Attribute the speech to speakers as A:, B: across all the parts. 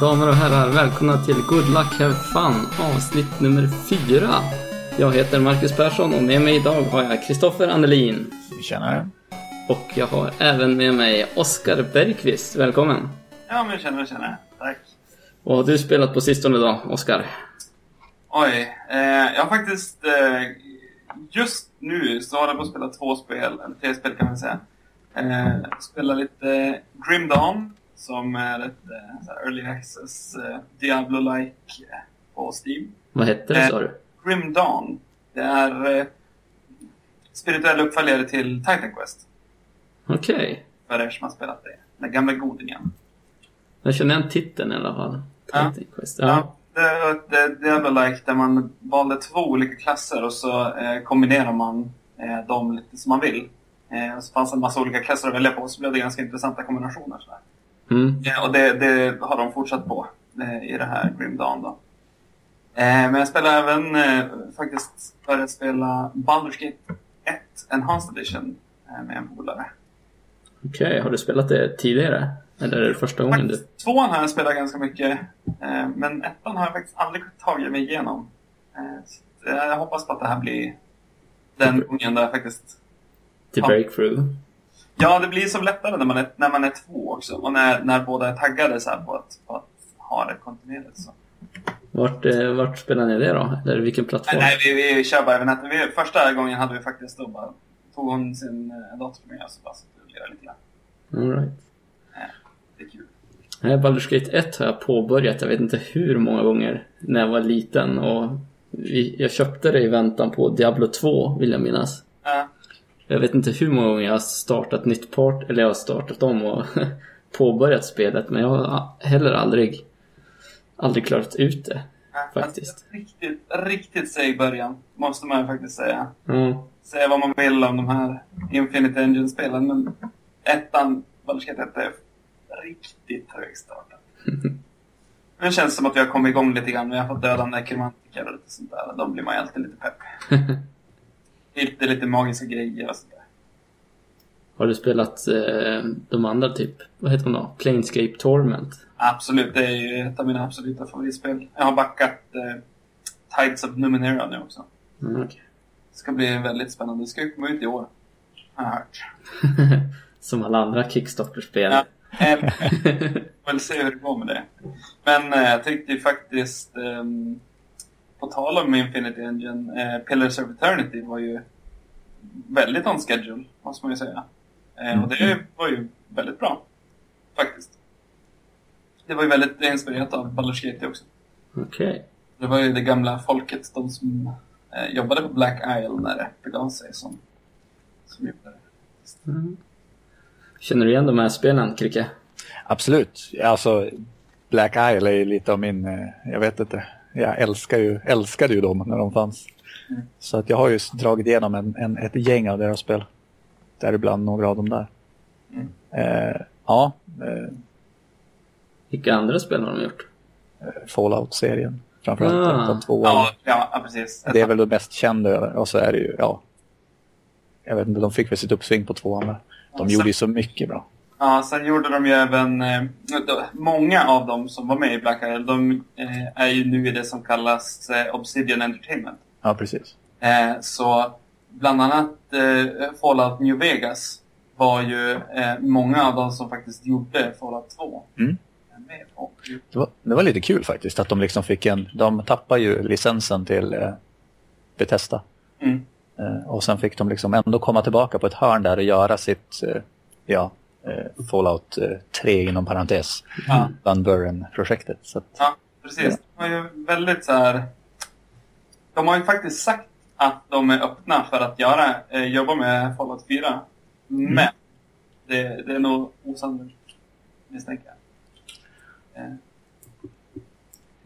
A: damer och herrar, välkomna till Good Luck Have Fun avsnitt nummer fyra. Jag heter Marcus Persson och med mig idag har jag Kristoffer Annelin.
B: Tjenare.
A: Och jag har även med mig Oskar Bergqvist. Välkommen!
C: Ja, men känner, känner. Tack.
A: Vad har du spelat på sistone då, Oskar?
C: Oj, eh, jag har faktiskt eh, just nu så har jag på att spela två spel, eller tre spel kan man säga. Eh, spela lite Grim Dawn, som är ett eh, early access eh, Diablo-like eh, på Steam.
A: Vad hette det, sa du?
C: Grim Dawn, det är spirituell uppföljare till Titan Quest.
A: Okej.
C: För er som har spelat det. Den gamla godingen.
A: Jag känner igen titeln i alla fall.
C: Ja.
A: Titan Quest.
C: Ja.
A: Ja.
C: det är ett Diablo-like där man valde två olika klasser och så eh, kombinerar man eh, dem lite som man vill. Eh, och så fanns det en massa olika klasser att välja på så blev det ganska intressanta kombinationer. Sådär.
A: Mm.
C: Eh, och det, det har de fortsatt på eh, i det här Grim Dawn då. Eh, men jag spelar även faktiskt börjat spela Baldur's Gate 1 Enhanced Edition med en polare.
A: Okej, har du spelat det tidigare? Eller är det första gången du...
C: Tvåan har jag spelat ganska mycket. Men ettan har jag faktiskt aldrig tagit mig igenom. Så jag hoppas på att det här blir den gången där jag faktiskt...
A: Till. Breakthrough?
C: Ja, det blir så lättare när man är, när man är två också. Och när, när båda är taggade så här på, att, på att ha det kontinuerligt. Så.
A: Vart, eh, vart spelar ni det då? Eller vilken
C: Nej,
A: plattform?
C: nej vi, vi kör bara över nätet. Vi, första gången hade vi faktiskt då bara... Tog hon sin eh, dator med och så bara satt och lirade lite grann.
A: All right.
C: Det är kul.
A: Nej, Baldur's Gate 1 har jag påbörjat, jag vet inte hur många gånger, när jag var liten. Och vi, jag köpte det i väntan på Diablo 2, vill jag minnas.
C: Ja.
A: Jag vet inte hur många gånger jag har startat nytt part, eller jag har startat om och påbörjat spelet, men jag har heller aldrig, aldrig klarat ut det.
C: Ja,
A: Faktiskt.
C: Riktigt, riktigt seg början, måste man ju faktiskt säga.
A: Ja,
C: säga vad man vill om de här Infinite Engine-spelen, men ettan, Baldur's Gate 1 är riktigt högstartat. Det känns som att vi har kommit igång lite grann. Vi har fått döda nekromantiker och lite sånt där. Då blir man ju alltid lite pepp. Lite, lite magiska grejer och sådär.
A: har du spelat eh, de andra typ, vad heter de då? Planescape Torment?
C: Absolut, det är ju ett av mina absoluta favoritspel. Jag har backat eh, Tides of Numenera nu också.
A: Mm, okej.
C: Det ska bli väldigt spännande. Det ska ju komma ut i år. Har jag hört.
A: Som alla andra Kickstarter-spel.
C: Ja. Eller, väl se hur det går med det. Men eh, jag tyckte ju faktiskt, ehm, på tal om Infinity Engine, eh, Pillars of Eternity var ju väldigt on schedule, måste man ju säga. Eh, och det var ju väldigt bra, faktiskt. Det var ju väldigt inspirerat av Baldur's Gate också.
A: Okej.
C: Det var ju det gamla folket, de som eh, jobbade på Black Isle när det begav sig, som, som gjorde det.
A: Mm. Känner du igen de här spelen, Kricke?
B: Absolut. Alltså, Black Isle är ju lite av min, eh, jag vet inte, jag älskar ju, älskade ju dem när de fanns.
C: Mm.
B: Så att jag har ju dragit igenom en, en, ett gäng av deras spel. Däribland några av dem där.
C: Mm.
B: Eh, ja, eh,
A: Vilka andra spel har de gjort?
B: Fallout-serien. Framförallt
A: Ah.
B: ettan, tvåan.
C: Ja, ja, precis.
B: Det är väl det mest kända och så är det ju, ja. Jag vet inte, de fick väl sitt uppsving på tvåan där. De
C: Ja,
B: gjorde ju så mycket bra.
C: Ja, sen gjorde de ju även... Eh, många av dem som var med i Black Isle, de eh, är ju nu i det som kallas eh, Obsidian Entertainment.
B: Ja, precis.
C: Så bland annat Fallout New Vegas var ju många av dem som faktiskt gjorde Fallout 2.
B: Mm. Det var, det var lite kul faktiskt att de liksom fick en, de tappade ju licensen till eh, Bethesda.
C: Mm.
B: Och sen fick de liksom ändå komma tillbaka på ett hörn där och göra sitt, ja, Fallout eh, 3 inom parentes,
C: Ja.
B: Van Buren-projektet.
C: Ja, precis. De har ju väldigt så här... De har ju faktiskt sagt att de är öppna för att göra, eh, jobba med Fallout 4. Men det, det är nog osannolikt, misstänker jag. Eh,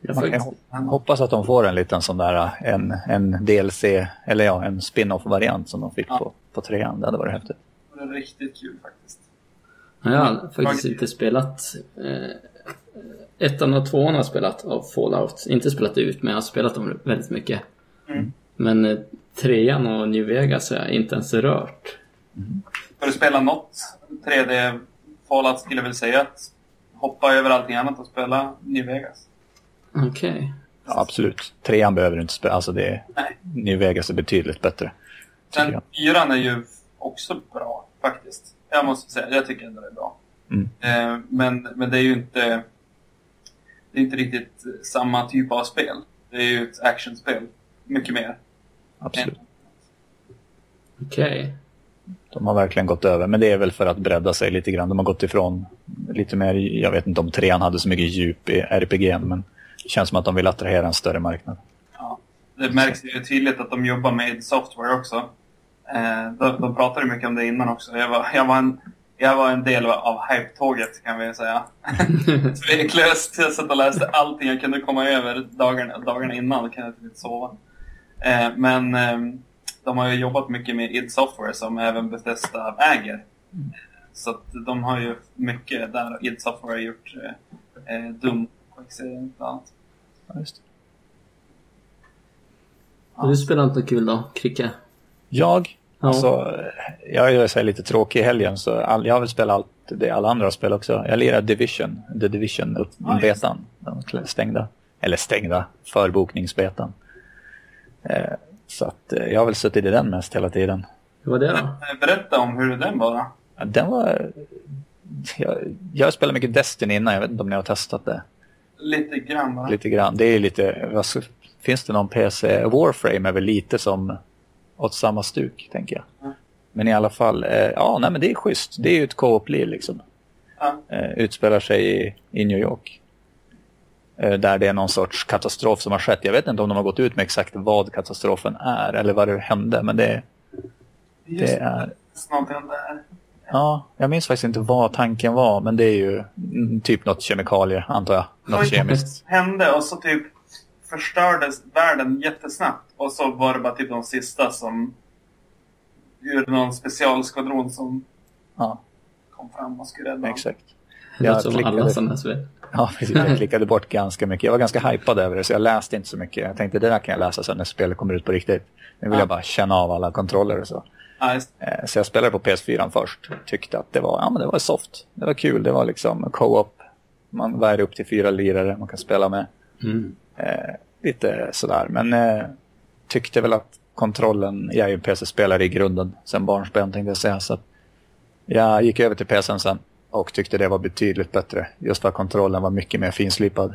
A: Jag
B: man kan hoppas att de får en liten sån där, eh, en, en DLC, eller ja, en spin-off-variant som de fick
C: Ja.
B: på, på trean. Det hade varit häftigt.
C: det är riktigt kul faktiskt.
A: Ja, Jag har faktiskt inte spelat... Eh, ettan och tvåan har spelat av Fallout. Inte spelat ut, men jag har spelat dem väldigt mycket.
C: Mm.
A: Men eh, trean och New Vegas har jag inte ens rört.
C: Har du spelat något 3D Fallout skulle jag väl säga att hoppa över allting annat och spela New Vegas.
A: Okej. Okay.
B: Ja, absolut. Trean behöver du inte spela. Alltså det, Nej. New Vegas är betydligt bättre.
C: Den fyran är ju också bra faktiskt. Jag måste säga, jag tycker ändå det är bra. Mm. Eh, men, men det är ju inte det är inte riktigt samma typ av spel. Det är ju ett actionspel. Mycket mer.
B: Absolut.
A: Okej. Okay.
B: De har verkligen gått över, men det är väl för att bredda sig lite grann. De har gått ifrån lite mer, jag vet inte om trean hade så mycket djup i RPG, men det känns som att de vill attrahera en större marknad.
C: Ja, det märks ju tydligt att de jobbar med software också. Eh, de, de pratade mycket om det innan också. Jag var, jag var, en, jag var en del av hype-tåget kan vi säga. Tveklöst. Jag satt och läste allting jag kunde komma över dagarna, dagarna innan. Kunde jag inte sova. Eh, men eh, de har ju jobbat mycket med id Software som även Bethesda äger. Så att de har ju mycket där id Software har gjort eh, Doom bland annat. Ja, just det.
A: Har du spelat något kul då, Kricke?
B: Jag? Ja. Alltså, jag är så lite tråkig i helgen så all, jag vill spela allt det alla andra har spelat också. Jag lirar Division, The Division-betan. De stängda, eller stängda, förbokningsbetan. Eh, så att eh, jag har väl suttit i den mest hela tiden.
A: Hur var det då?
C: Berätta om hur den var.
B: Ja, den var... Jag, jag spelat mycket Destiny innan, jag vet inte om ni har testat det.
C: Lite grann va?
B: Lite grann. Det är lite... Finns det någon PC? Warframe är väl lite som åt samma stuk, tänker jag. Mm. Men i alla fall, eh, ja, nej men det är schysst. Det är ju ett co-op-liv liksom. Mm. Eh, utspelar sig i, i New York. Eh, där det är någon sorts katastrof som har skett. Jag vet inte om de har gått ut med exakt vad katastrofen är eller vad det hände, men det,
C: det är... Någonting där.
B: Ja, jag minns faktiskt inte vad tanken var, men det är ju typ något kemikalie, antar jag. Något kemiskt.
C: hände och så typ förstördes världen jättesnabbt. Och så var det bara typ de sista som gjorde någon specialskvadron som
B: ja.
C: kom fram och skulle rädda
B: Exakt.
A: Det låter som alla sådana.
B: Ja. Jag klickade bort ganska mycket. Jag var ganska hypad över det, så jag läste inte så mycket. Jag tänkte det där kan jag läsa sen när spelet kommer ut på riktigt. Nu vill ja. jag bara känna av alla kontroller och så.
C: Ja,
B: eh, så jag spelade på PS4 först. Tyckte att det var, ja, men det var soft. Det var kul. Det var liksom co-op. Man väger upp till fyra lirare man kan spela med.
A: Mm.
B: Eh, lite sådär. Men eh, tyckte väl att kontrollen, jag är ju PC-spelare i grunden sen barnsben tänkte jag säga. Så jag gick över till PCn sen och tyckte det var betydligt bättre. Just för att kontrollen var mycket mer finslipad.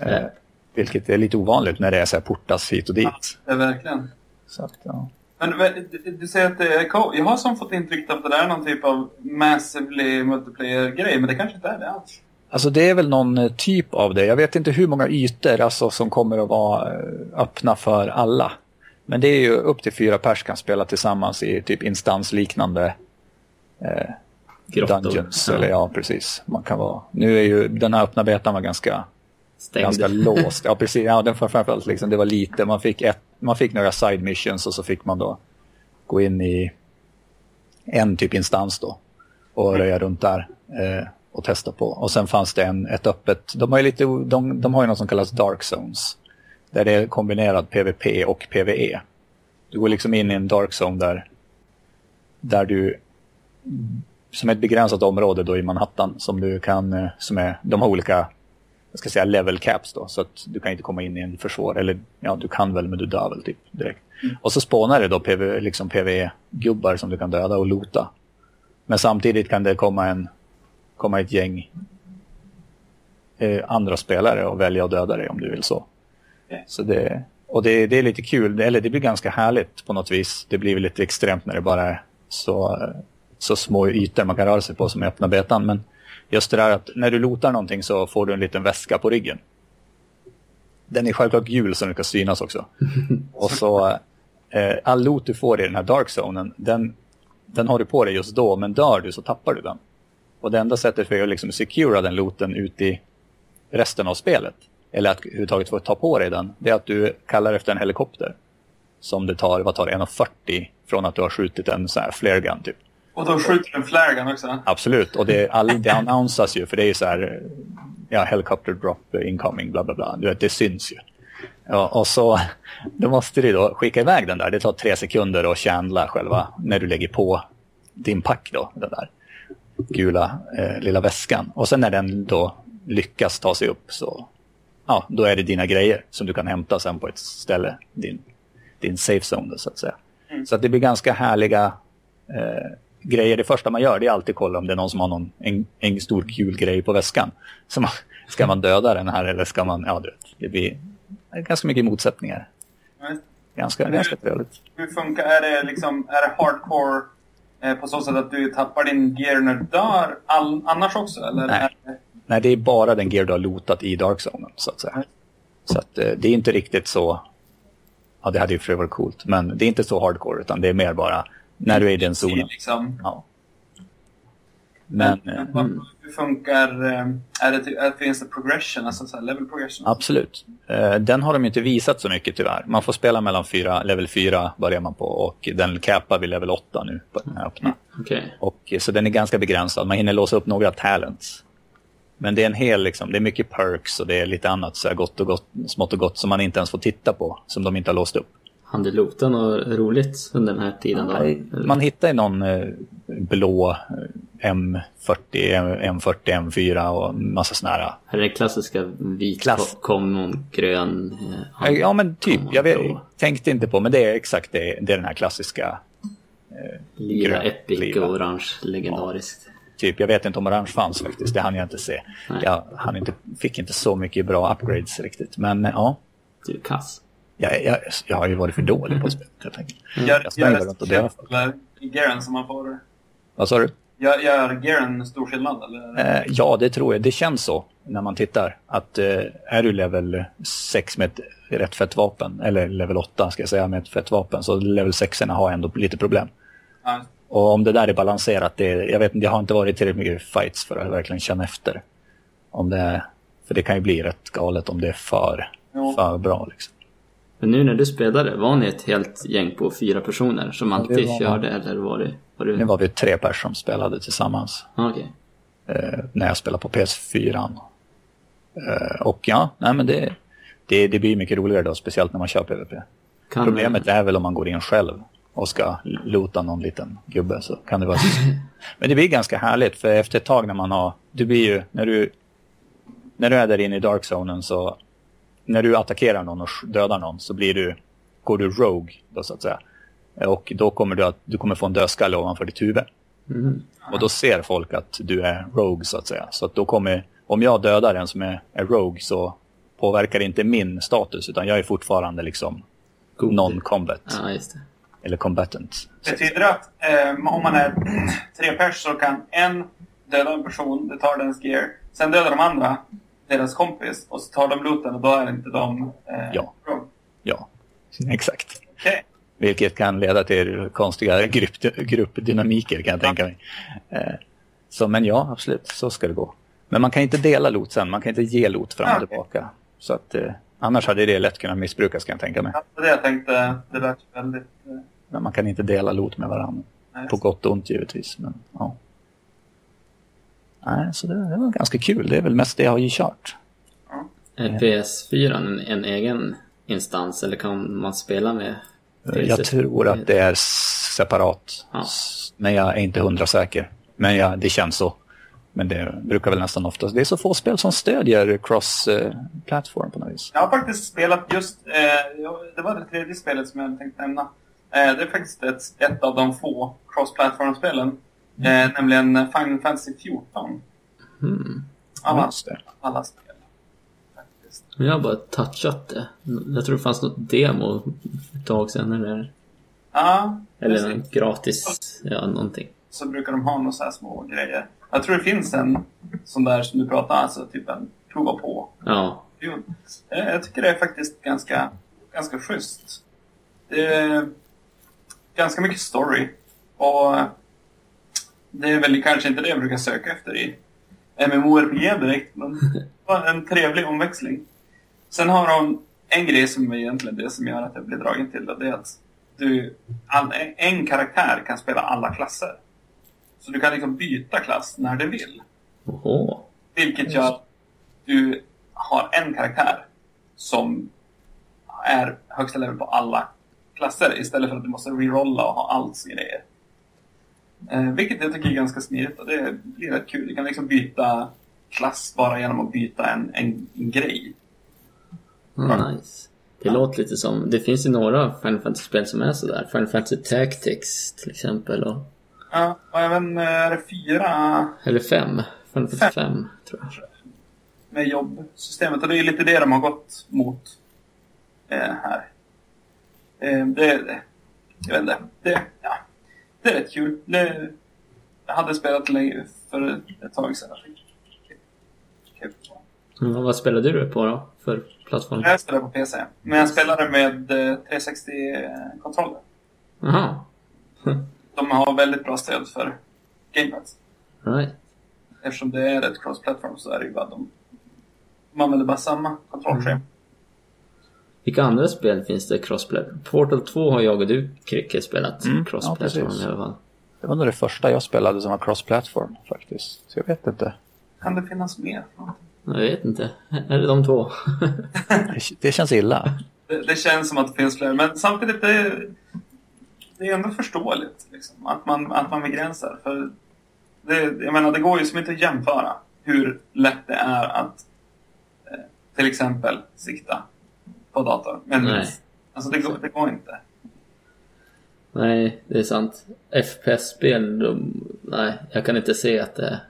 C: Right.
B: Eh, vilket är lite ovanligt när det är så här portas hit och dit.
C: Ja, verkligen.
B: Så att, ja.
C: Men du säger att det är co Jag har som fått intryck av att det där är någon typ av massively multiplayer-grej, men det kanske inte är det alls.
B: Alltså det är väl någon eh, typ av det. Jag vet inte hur många ytor alltså, som kommer att vara eh, öppna för alla. Men det är ju upp till fyra pers kan spela tillsammans i typ instansliknande eh, dungeons. Ja. Eller ja, precis. Man kan vara. Nu är ju den här öppna betan var ganska, ganska låst. Ja, precis. Ja, den framförallt liksom, det var lite. Man fick, ett, man fick några side missions och så fick man då gå in i en typ instans då och röja runt där. Eh, och testa på. Och sen fanns det en, ett öppet, de har ju lite, de, de har ju något som kallas Dark Zones. Där det är kombinerad PVP och PVE. Du går liksom in i en Dark Zone där, där du, som ett begränsat område då i Manhattan, som du kan, eh, som är, de har olika, jag ska säga level caps då, så att du kan inte komma in i en försvår, eller ja, du kan väl, men du dör väl typ direkt. Mm. Och så spånar det då PV, liksom PVE-gubbar som du kan döda och lota. Men samtidigt kan det komma en komma ett gäng eh, andra spelare och välja att döda dig om du vill så. Så det, och det, det, är lite kul, eller det blir ganska härligt på något vis. Det blir lite extremt när det bara är så, så små ytor man kan röra sig på som i öppna betan. Men just det där att när du lotar någonting så får du en liten väska på ryggen. Den är självklart gul så den ska synas också. och så eh, all loot du får i den här dark zonen, den, den har du på dig just då, men dör du så tappar du den. Och det enda sättet för att liksom secura den looten ut i resten av spelet, eller att överhuvudtaget få ta på dig den, det är att du kallar efter en helikopter. Som det tar, vad tar det, 1,40 från att du har skjutit en sån här flare gun typ.
C: Och då skjuter en flare gun också?
B: Absolut, och det, all, det annonsas ju för det är ju så här, ja, helicopter drop incoming, bla bla bla. Du vet, det syns ju. Ja, och så då måste du då skicka iväg den där. Det tar tre sekunder att chandla själva när du lägger på din pack då, den där. Gula eh, lilla väskan. Och sen när den då lyckas ta sig upp så ja, då är det dina grejer som du kan hämta sen på ett ställe. Din, din safe zone så att säga. Mm. Så att det blir ganska härliga eh, grejer. Det första man gör det är alltid kolla om det är någon som har någon, en, en stor kul grej på väskan. Så man, ska man döda den här eller ska man, ja du vet, det blir ganska mycket motsättningar. Mm. Ganska, hur, ganska trevligt.
C: Hur funkar, är det liksom, är det hardcore på så sätt att du tappar din gear när du dör all, annars också? Eller
B: Nej. Nej, det är bara den gear du har lotat i Dark Zone, så att säga. Mm. Så att, eh, det är inte riktigt så, ja det hade ju för varit coolt, men det är inte så hardcore utan det är mer bara när du är i den zonen.
C: Liksom.
B: Ja.
C: Men, men mm. hur funkar, eh, är det, är, finns det progression, alltså så level progression?
B: Absolut. Eh, den har de inte visat så mycket tyvärr. Man får spela mellan fyra, level 4 börjar man på och den capar vid level 8 nu på den här öppna.
A: Okay.
B: Och, så den är ganska begränsad. Man hinner låsa upp några talents. Men det är en hel, liksom, det är mycket perks och det är lite annat så här gott och gott, smått och gott som man inte ens får titta på, som de inte har låst upp.
A: Han du lota något roligt under den här tiden? Då?
B: Man hittar ju någon eh, blå M40, M40, M4 och massa sådana här.
A: Är det klassiska vit Klass. kommon, grön?
B: Eh, ja men typ, jag vet, tänkte inte på men det är exakt det, det är den här klassiska.
A: Eh, lila, grön, epic lila. och orange, legendariskt. Ja,
B: typ, jag vet inte om orange fanns faktiskt, det hann jag inte se. Nej. Jag hann inte, fick inte så mycket bra upgrades riktigt, men ja.
A: Du är kass.
B: Jag, jag, jag har ju varit för dålig på spelet helt enkelt.
C: Mm. Jag springer runt och dödar folk. Garen som man får...
B: Vad sa du?
C: Gör, gör Garen stor skillnad? Eller?
B: Eh, ja, det tror jag. Det känns så när man tittar. Att eh, är du level 6 med ett rätt fett vapen, eller level 8 ska jag säga med ett fett vapen, så level 6 har ändå lite problem. Ja. Och om det där är balanserat, det, jag vet inte, jag har inte varit tillräckligt mycket fights för att verkligen känna efter. Om det, för det kan ju bli rätt galet om det är för, för bra. Liksom.
A: Men nu när du spelade, var ni ett helt gäng på fyra personer som alltid var... körde eller var det? Var
B: det... Nu var vi tre personer som spelade tillsammans.
A: Okay.
B: Eh, när jag spelade på PS4. Eh, och ja, nej men det, det, det blir mycket roligare då, speciellt när man kör PVP. Kan Problemet är väl om man går in själv och ska lota någon liten gubbe så kan det vara Men det blir ganska härligt för efter ett tag när man har, du blir ju, när du, när du är där inne i dark zonen så när du attackerar någon och dödar någon så blir du, går du rogue då så att säga. Och då kommer du att du kommer få en dödskalle ovanför ditt huvud. Mm. Och då ser folk att du är rogue så att säga. Så att då kommer, om jag dödar en som är, är rogue så påverkar det inte min status utan jag är fortfarande liksom non-combat.
A: Ja.
B: Eller combatant.
C: Betyder det att eh, om man är tre pers så kan en döda en person, det tar dens gear. Sen dödar de andra deras kompis och så tar de looten och då är inte de eh,
B: ja.
C: Rogue.
B: Ja, exakt.
C: Okay.
B: Vilket kan leda till konstiga grupp, gruppdynamiker kan jag tänka mig. Eh, så, men ja, absolut, så ska det gå. Men man kan inte dela lot sen, man kan inte ge lot fram och tillbaka. Så att, eh, annars hade det lätt kunnat missbrukas kan jag tänka mig.
C: Ja, det jag tänkte. Det lät väldigt... Eh...
B: Men man kan inte dela lot med varandra. Nej, På gott och ont givetvis. Men, ja. Nej, så det, det, var ganska kul. Det är väl mest det jag har ju kört.
A: Är PS4 en, en egen instans eller kan man spela med?
B: Jag tror att det är separat. Ja. Men jag är inte hundra säker. Men ja, det känns så. Men det brukar väl nästan oftast. Det är så få spel som stödjer cross-platform på något vis.
C: Jag har faktiskt spelat just, eh, det var det tredje spelet som jag tänkte nämna. Eh, det är faktiskt ett, ett av de få cross-platform-spelen. Mm. Eh, nämligen Final Fantasy 14.
A: Mm.
C: Alla, alla spel.
A: Jag har bara touchat det. Jag tror det fanns något demo ett tag sedan. Eller,
C: ja,
A: eller en gratis, ja någonting.
C: Så brukar de ha några så här små grejer. Jag tror det finns en sån där som du pratar alltså typ en prova på.
A: Ja.
C: Jag tycker det är faktiskt ganska, ganska schysst. Det är ganska mycket story. Och det är väl kanske inte det jag brukar söka efter i MMORPG direkt, men det var en trevlig omväxling. Sen har de en grej som är egentligen det som gör att jag blir dragen till det. Det är att du, all, en karaktär kan spela alla klasser. Så du kan liksom byta klass när du vill.
A: Oho.
C: Vilket gör att du har en karaktär som är högsta level på alla klasser istället för att du måste rerolla och ha allt grejer. Eh, vilket jag tycker är ganska smidigt och det blir rätt kul. Du kan liksom byta klass bara genom att byta en, en, en grej.
A: Mm, nice. Det låter lite som, det finns ju några Final Fantasy-spel som är sådär. Final Fantasy Tactics till exempel. Och,
C: Ja, och även eh, är det fyra
A: eller fem. Final Fantasy 5 tror jag.
C: med jobbsystemet. Och det är lite det de har gått mot eh, här. Eh, det, det, jag vet inte. Det, ja, det är rätt kul. Det, jag hade spelat länge för ett tag sedan. Kul.
A: Mm, vad spelade du på då? För plattform?
C: Jag spelade på PC. Men jag spelade med eh, 360-kontroller.
A: Jaha.
C: De har väldigt bra stöd för gamepads.
A: Right.
C: Eftersom det är ett cross-platform så är det ju bara de... Man använder bara samma kontrollschema.
A: Vilka andra spel finns det crossplay? Portal 2 har jag och du, Kricke, spelat
B: Mm, ja,
A: cross-platform
B: precis.
A: i alla fall.
B: Det var nog det första jag spelade som var cross-platform faktiskt. Så jag vet inte.
C: Kan det finnas mer?
A: Jag vet inte. Är det de två?
B: Det, känns illa.
C: Det, det känns som att det finns fler, men samtidigt det är det är ändå förståeligt liksom, att, man, att man begränsar. För det, jag menar, det går ju som inte att jämföra hur lätt det är att eh, till exempel sikta på dator. Men
A: Nej.
C: alltså, det, går, det går inte.
A: Nej, det är sant. FPS-spel, de... nej, jag kan inte se att det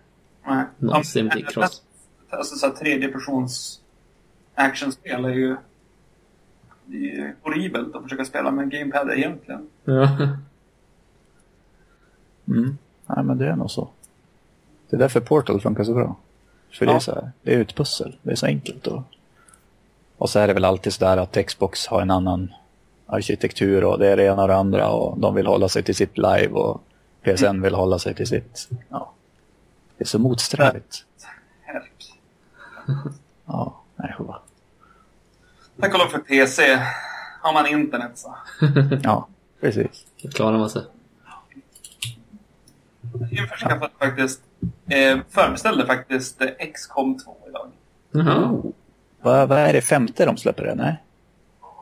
C: Nej.
A: någonsin
C: Ja,
A: blir cross.
C: Alltså så här, tredje persons actionspel är ju det är ju horribelt att försöka spela med gamepad egentligen.
A: Ja.
B: Mm. Nej, men det är nog så. Det är därför Portal funkar så bra. För det är
C: Ja.
B: så här, det är ju ett pussel. Det är så enkelt. Och, och så är det väl alltid så där att Xbox har en annan arkitektur och det är det ena och det andra och de vill hålla sig till sitt live och PSN vill hålla sig till sitt. Ja. Det är så motsträvigt. Ja, nej, hurra.
C: Tack och lov för PC. Har man internet så.
B: Ja, precis.
A: Då klarar man sig.
C: Jag faktiskt, eh, förbeställde faktiskt eh, XCOM 2 idag.
A: Jaha.
B: Vad, vad är det femte de släpper det? Nej?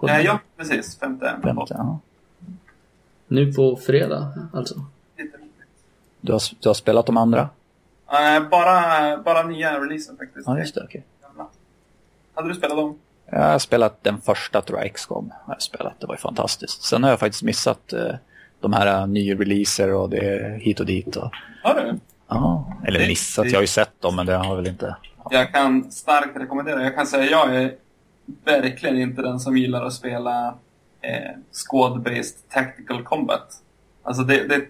C: Eh, ja, precis. Femte.
B: Femte, ja.
A: Nu på fredag, alltså.
B: Du har, du har spelat de andra?
C: Eh, bara, bara nya releaser faktiskt.
B: Ja, just det.
C: Gamla. Hade du spelat dem?
B: Jag har spelat den första tror jag, XCOM. Har jag spelat. Det var ju fantastiskt. Sen har jag faktiskt missat eh, de här uh, ny-releaser och det är hit och dit. Och,
C: Har du?
B: ja, eller
C: Det-
B: missat,
C: det-
B: jag har ju sett dem men det har väl inte...
C: Jag kan starkt rekommendera. Jag kan säga jag är verkligen inte den som gillar att spela eh, squad-based tactical combat. Alltså det, det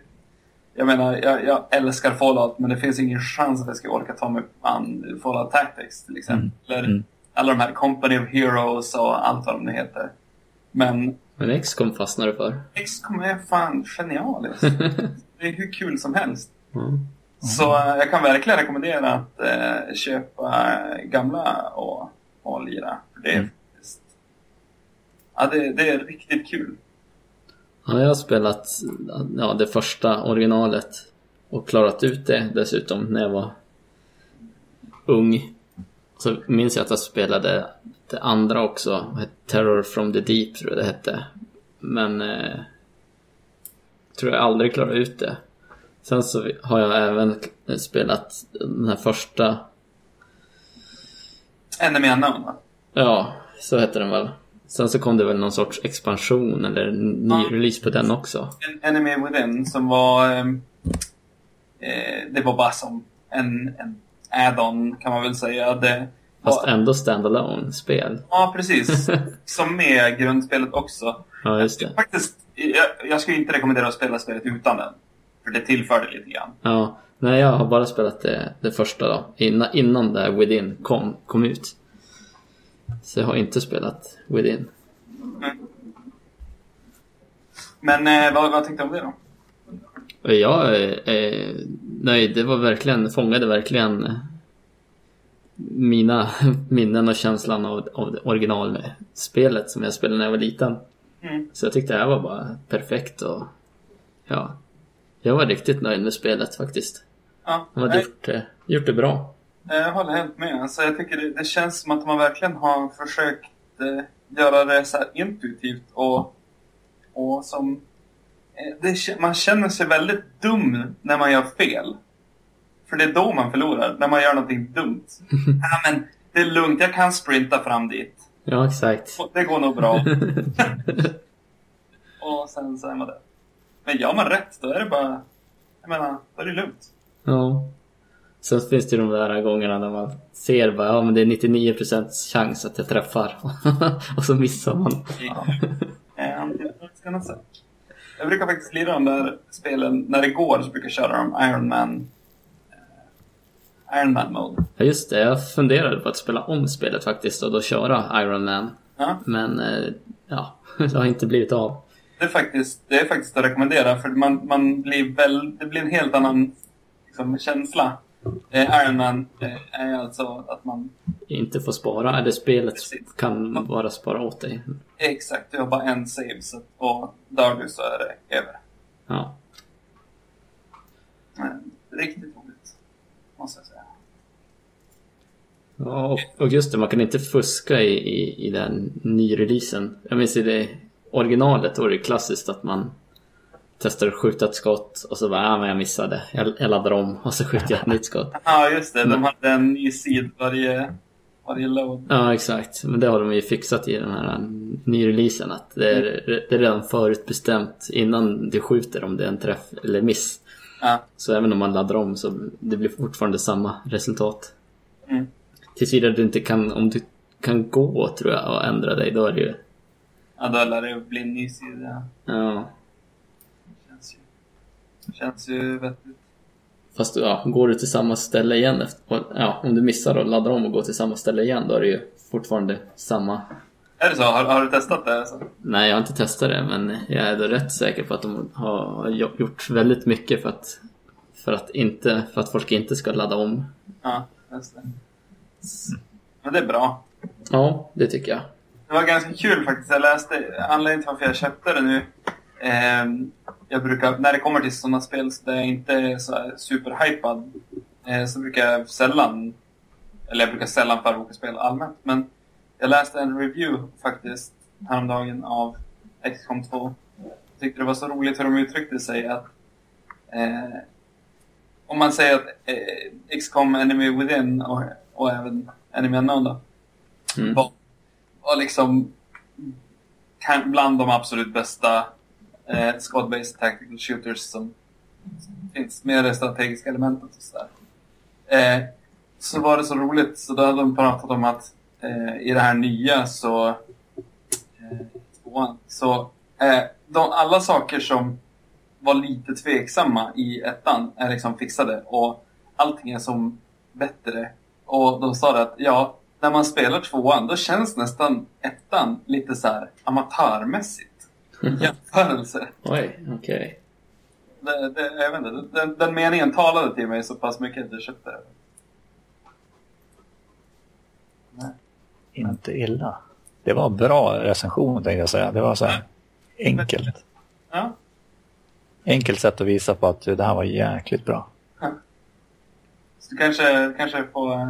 C: jag menar, jag, jag älskar Fallout men det finns ingen chans att jag ska orka ta mig an Fallout Tactics till exempel. Eller
B: Mm.
C: alla de här Company of Heroes och allt vad de nu heter. Men
A: Men XCOM fastnar du för.
C: XCOM är fan genialiskt. det är hur kul som helst.
A: Mm.
C: Så eh, jag kan verkligen rekommendera att eh, köpa eh, gamla och, och lira. Det är
B: Mm.
C: faktiskt... Ja, det, det är riktigt kul.
A: Ja, jag har spelat ja, det första originalet och klarat ut det dessutom när jag var ung. Så minns jag att jag spelade det andra också, Terror from the Deep tror jag det hette. Men eh, tror jag aldrig klarade ut det. Sen så har jag även spelat den här första,
C: Enemy Unknown va?
A: ja, så hette den väl. Sen så kom det väl någon sorts expansion eller ny
C: Ja.
A: release på den också.
C: En Enemy Within som var... ehm, Eh, det var bara som en, en add-on kan man väl säga. Det
A: Fast
C: var,
A: ändå standalone spel.
C: Ja, precis. som med grundspelet också.
A: Ja, just det.
C: Faktiskt, jag, jag skulle inte rekommendera att spela spelet utan den. För det tillförde lite grann.
A: Ja, nej jag har bara spelat det, det första då. Innan, innan det Within kom, kom ut. Så jag har inte spelat Within.
C: Men eh, vad, vad tänkte du om det då?
A: Jag är eh, nöjd. Det var verkligen, fångade verkligen eh, mina minnen och känslan av, av originalspelet som jag spelade när jag var liten.
C: Mm.
A: Så jag tyckte det här var bara perfekt och ja, jag var riktigt nöjd med spelet faktiskt.
C: Ja,
A: De hade
C: nej,
A: gjort, det- gjort det bra.
C: jag håller helt med. Alltså, jag tycker det, det känns som att man verkligen har försökt eh, göra det så här intuitivt och, och som eh, det, man känner sig väldigt dum när man gör fel. För det är då man förlorar, när man gör någonting dumt. ja, men det är lugnt, jag kan sprinta fram dit.
A: Ja, exakt.
C: Det går nog bra. och sen så är man där. Men gör man rätt, då är det bara... Jag menar, då är det lugnt.
A: Ja. Sen finns det ju de där gångerna när man ser bara, ja men det är 99% chans att jag träffar. och så missar man.
C: Ja. Jag brukar faktiskt lira de där spelen, när det går så brukar jag köra dem Iron Man eh, Iron Man mode.
A: Ja just det, jag funderade på att spela om spelet faktiskt och då köra Iron Man.
C: Ja.
A: Men eh, ja, det har inte blivit av.
C: Det är faktiskt, det är faktiskt att rekommendera för man, man blir väl, det blir en helt annan liksom, känsla. Eh, Iron Man eh, är alltså att man...
A: Inte får spara, eller spelet Precis. kan bara spara åt dig.
C: Exakt, du har bara en save så, och dör du så är det över.
A: Ja.
C: Men, riktigt roligt, måste jag säga.
A: Ja, och just det, man kan inte fuska i, i, i den nyreleasen. Jag minns i det originalet, då är det klassiskt att man testar att skjuta ett skott och så bara, ja men jag missade. Jag, jag laddar om och så skjuter jag ett nytt skott.
C: Ja just det, de hade en ny sid varje, varje load.
A: Ja exakt, men det har de ju fixat i den här nyreleasen att det är, det är redan förutbestämt innan du skjuter om det är en träff eller miss.
C: Ja.
A: Så även om man laddar om så det blir fortfarande samma resultat.
C: Mm.
A: Tills vidare du inte kan, om du kan gå tror jag och ändra dig, då är det ju...
C: Ja, då lär det bli en ny sida.
A: Ja.
C: Känns ju vettigt.
A: Fast ja, går du till samma ställe igen efter, ja, om du missar och laddar om och går till samma ställe igen då är det ju fortfarande samma.
C: Är det så? Har, har du testat det? Alltså?
A: Nej, jag har inte testat det men jag är då rätt säker på att de har gjort väldigt mycket för att, för att, inte, för att folk inte ska ladda om.
C: Ja, just det. Men det är bra.
A: Ja, det tycker jag.
C: Det var ganska kul faktiskt. Jag läste, anledningen till varför jag köpte det nu eh, jag brukar, när det kommer till sådana spel där jag inte är så superhypad eh, så brukar jag sällan, eller jag brukar sällan förboka spel allmänt, men jag läste en review faktiskt häromdagen av XCOM 2. Jag tyckte det var så roligt hur de uttryckte sig att eh, om man säger att eh, XCOM Enemy Within och, och även Enemy Unknown då, mm. var, var liksom bland de absolut bästa eh, squad-based tactical shooters som, som finns med det strategiska elementet och sådär. Eh, så var det så roligt, så då hade de pratat om att eh, i det här nya så, eh, så eh, de, alla saker som var lite tveksamma i ettan är liksom fixade och allting är som bättre. Och de sa det att ja, när man spelar tvåan då känns nästan ettan lite så här amatörmässigt jämförelse.
A: Oj, okej. Okay.
C: Det, det, jag vet inte, den, den meningen talade till mig så pass mycket att jag köpte det.
B: Nej. Inte illa. Det var bra recension tänkte jag säga. Det var så här enkelt.
C: Ja.
B: Enkelt sätt att visa på att det här var jäkligt bra.
C: Ja. Så du kanske, kanske får äh,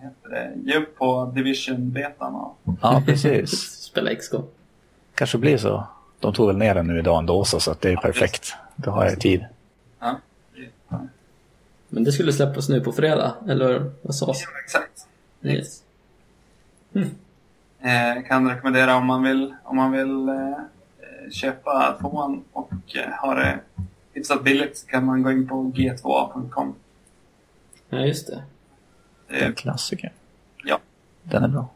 C: heter det, ge upp på Division-betan och...
B: Ja, precis.
A: Spela XCOM
B: kanske blir så. De tog väl ner den nu idag ändå så att det är perfekt. Då har jag tid.
C: Ja.
A: Men det skulle släppas nu på fredag, eller vad sades?
C: Ja, exakt.
A: Yes.
C: Mm. Eh, kan rekommendera om man vill, om man vill eh, köpa tvåan och eh, ha det hyfsat billigt så kan man gå in på g2a.com.
A: Ja, just det.
B: Det är en klassiker.
C: Ja.
B: Den är bra.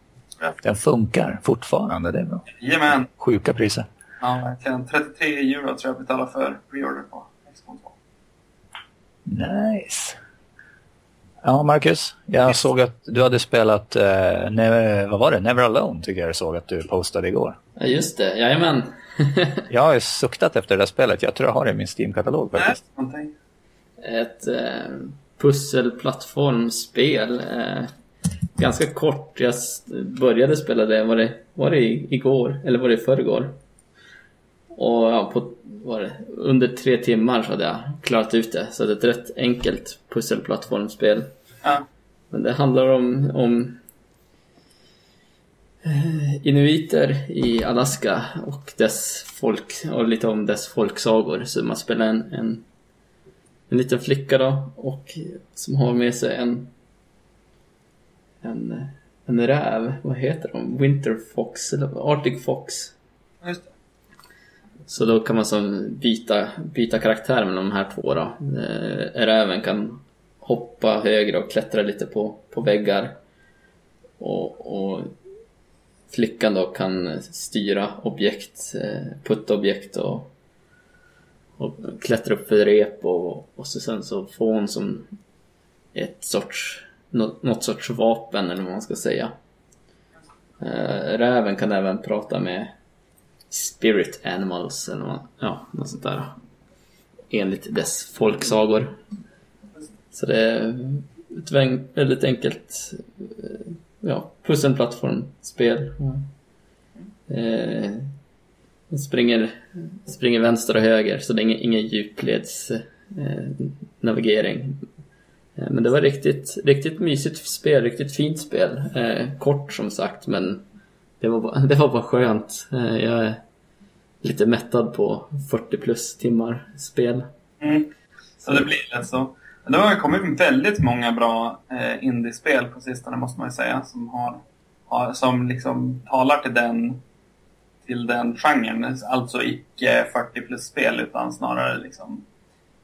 B: Den funkar fortfarande, det är bra.
C: Jajamän.
B: Sjuka priser.
C: Ja, verkligen. 33 euro tror jag betalar för preorder på Xbox
B: Nice. Ja, Marcus. Jag yes. såg att du hade spelat, uh, ne vad var det? Never Alone tycker jag såg att du postade igår.
A: Ja, just det. Jajamän.
B: jag har ju suktat efter det där spelet. Jag tror jag har det i min Steam-katalog faktiskt.
A: Ett eh, pusselplattformsspel. Eh, ganska kort. Jag började spela det, var det, var det igår eller var det i förrgår? Och ja, på, var det, under tre timmar så hade jag klarat ut det. Så det är ett rätt enkelt pusselplattformsspel.
C: Ja.
A: Men det handlar om, om eh, inuiter i Alaska och dess folk och lite om dess folksagor. Så man spelar en, en, en liten flicka då och som har med sig en en, en räv, vad heter de? Winter Fox eller Arctic Fox.
C: Just det.
A: Så då kan man så byta, byta karaktär med de här två då. Eh, räven kan hoppa högre och klättra lite på, på väggar. Och, och flickan då kan styra objekt, eh, putta objekt och, och klättra upp för rep och, och så sen så får hon som ett sorts, något, något sorts vapen eller vad man ska säga. Eh, räven kan även prata med spirit animals eller vad, ja, något sånt där. Enligt dess folksagor. Så det är ett väldigt enkelt eh, ja, pusselplattformsspel. Eh, den springer, springer vänster och höger så det är ingen, ingen eh, eh, men det var riktigt, riktigt mysigt spel, riktigt fint spel. Eh, kort som sagt men det var, bara- det var bara skönt. Eh, jag är lite mättad på 40 plus timmar spel.
C: Mm. Så det blir lätt så. Det har kommit väldigt många bra eh, indiespel på sistone måste man ju säga. Som, har, har, som liksom talar till den, till den genren. Alltså icke 40 plus spel utan snarare liksom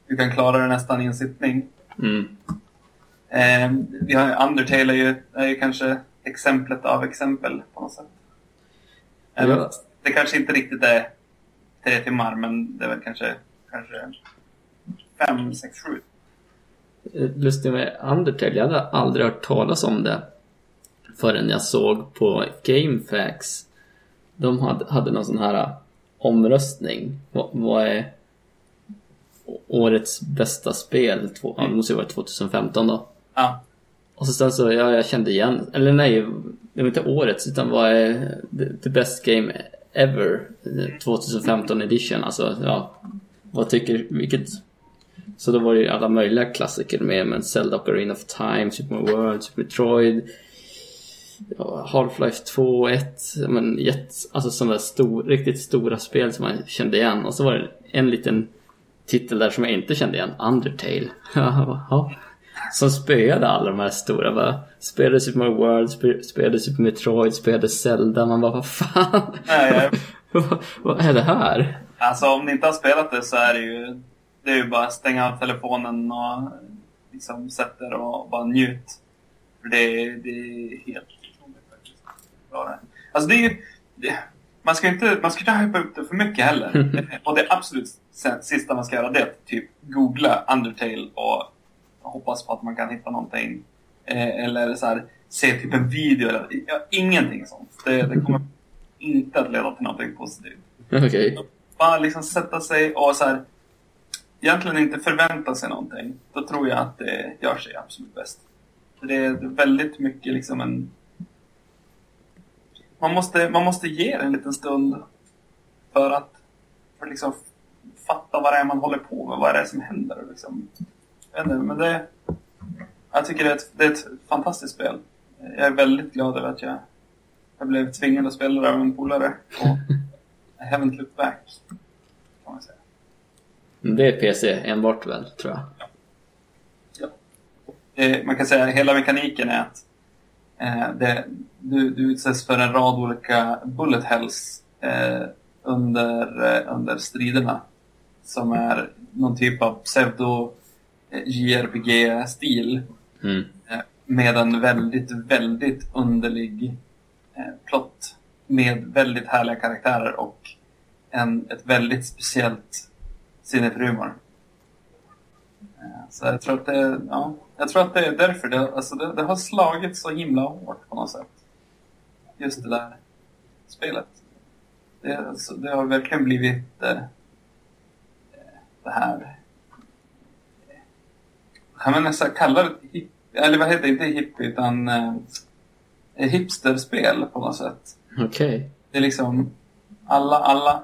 C: du kan klara det nästan i en sittning.
A: Mm.
C: Eh, vi har, Undertale är ju, är ju kanske exemplet av exempel på något sätt. Även
A: Ja.
C: Det kanske inte riktigt är tre timmar men det är väl kanske, kanske fem, sex, sju.
A: Lustigt med Undertale, jag hade aldrig hört talas om det förrän jag såg på GameFAQs. De hade, hade någon sån här omröstning. Vad, vad är årets bästa spel? Två, ja, det måste ju vara 2015 då.
C: Ja.
A: Och så sen så, ja, jag kände igen, eller nej, det var inte årets, utan vad är the, the best game ever 2015 edition? Alltså, ja, vad tycker, vilket... Så då var det ju alla möjliga klassiker med, men Zelda Ocarina of Time, Super Mario World, Super Metroid, Half-Life 2, 1, men jätt, alltså sådana stor, riktigt stora spel som man kände igen. Och så var det en liten titel där som jag inte kände igen, Undertale. Som spöade alla de här stora. Bara, spelade Super Mario World, spe- spelade Super Metroid, spelade Zelda. Man bara, vad fan?
C: Nej,
A: vad, vad är det här?
C: Alltså om ni inte har spelat det så är det ju, det är ju bara stänga av telefonen och liksom sätta er och bara njut. För det, är- det är helt. Det. Alltså det är ju, det, man ska inte, man ska inte hypa upp det för mycket heller. och det absolut sista man ska göra det är att typ googla Undertale och hoppas på att man kan hitta någonting. Eh, eller så här, se typ en video eller ja, ingenting sånt. Det, det kommer inte att leda till någonting positivt
A: Okej.
C: bara liksom sätta sig och så här, egentligen inte förvänta sig någonting. Då tror jag att det gör sig absolut bäst. Det är väldigt mycket liksom en... Man måste, man måste ge det en liten stund för att för liksom fatta vad det är man håller på med, vad det är som händer. Liksom. Inte, men det, jag tycker det är, ett, det är ett fantastiskt spel. Jag är väldigt glad över att jag, jag blev tvingad att spela det av en polare. Och I haven't looked back. Kan man säga.
A: Det är PC enbart väl, tror jag.
C: Eh, man kan säga att hela mekaniken är att det, du, du utsätts för en rad olika bullet hells eh, under, eh, under striderna. Som är någon typ av pseudo eh, JRPG-stil.
A: Mm.
C: Eh, med en väldigt, väldigt underlig eh, plott. Med väldigt härliga karaktärer och en, ett väldigt speciellt sinne för humor. Eh, Så jag tror att det, ja, jag tror att det är därför det, alltså det, det har slagit så himla hårt på något sätt. Just det där spelet. Det, alltså, det har verkligen blivit eh, det här... Kan man nästan kalla det hip, eller vad heter det, inte hippie utan eh, hipsterspel på något sätt.
A: Okej.
C: Det är liksom alla, alla,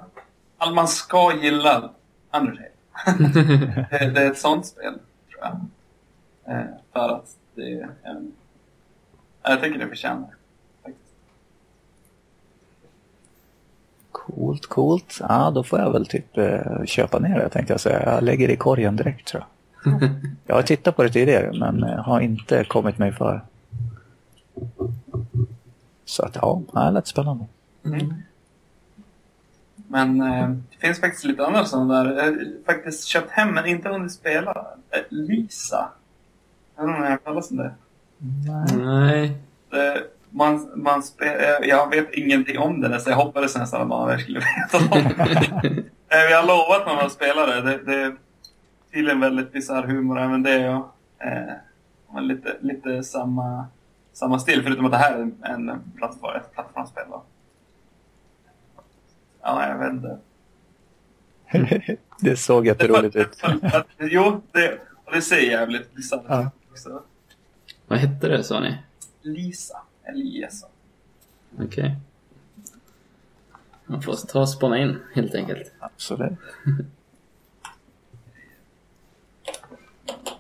C: all man ska gilla Undertale. det, det är ett sånt spel, tror jag. Eh, för att det är en... Jag tycker det förtjänar. Faktiskt.
B: Coolt, coolt. Ja, då får jag väl typ eh, köpa ner det tänkte jag säga. Jag lägger det i korgen direkt tror jag. Jag har tittat på det tidigare men eh, har inte kommit mig för. Så att ja, det lät spännande.
C: Mm. Men eh, det finns faktiskt lite andra sådana där. Jag har faktiskt köpt hem men inte hunnit spela. Lisa. Jag vet inte om jag om det.
A: Nej.
C: det man, man spe, eh, jag vet ingenting om det så jag hoppades nästan att man skulle veta om det. Eh, Vi har lovat när man spelar det. Det, det är tydligen väldigt bisarr humor även det. Och, eh, lite, lite samma, samma stil förutom att det här är en, en plattform, ett plattformsspel. Då. Ja, jag vet inte.
B: det såg jätteroligt ut.
C: Jo, det, och det ser jävligt bisarrt
B: Ja.
C: Också.
A: Vad hette det sa ni?
C: Lisa. L-I-S.
A: Okej. Man får ta och spana in helt enkelt.
B: Absolut.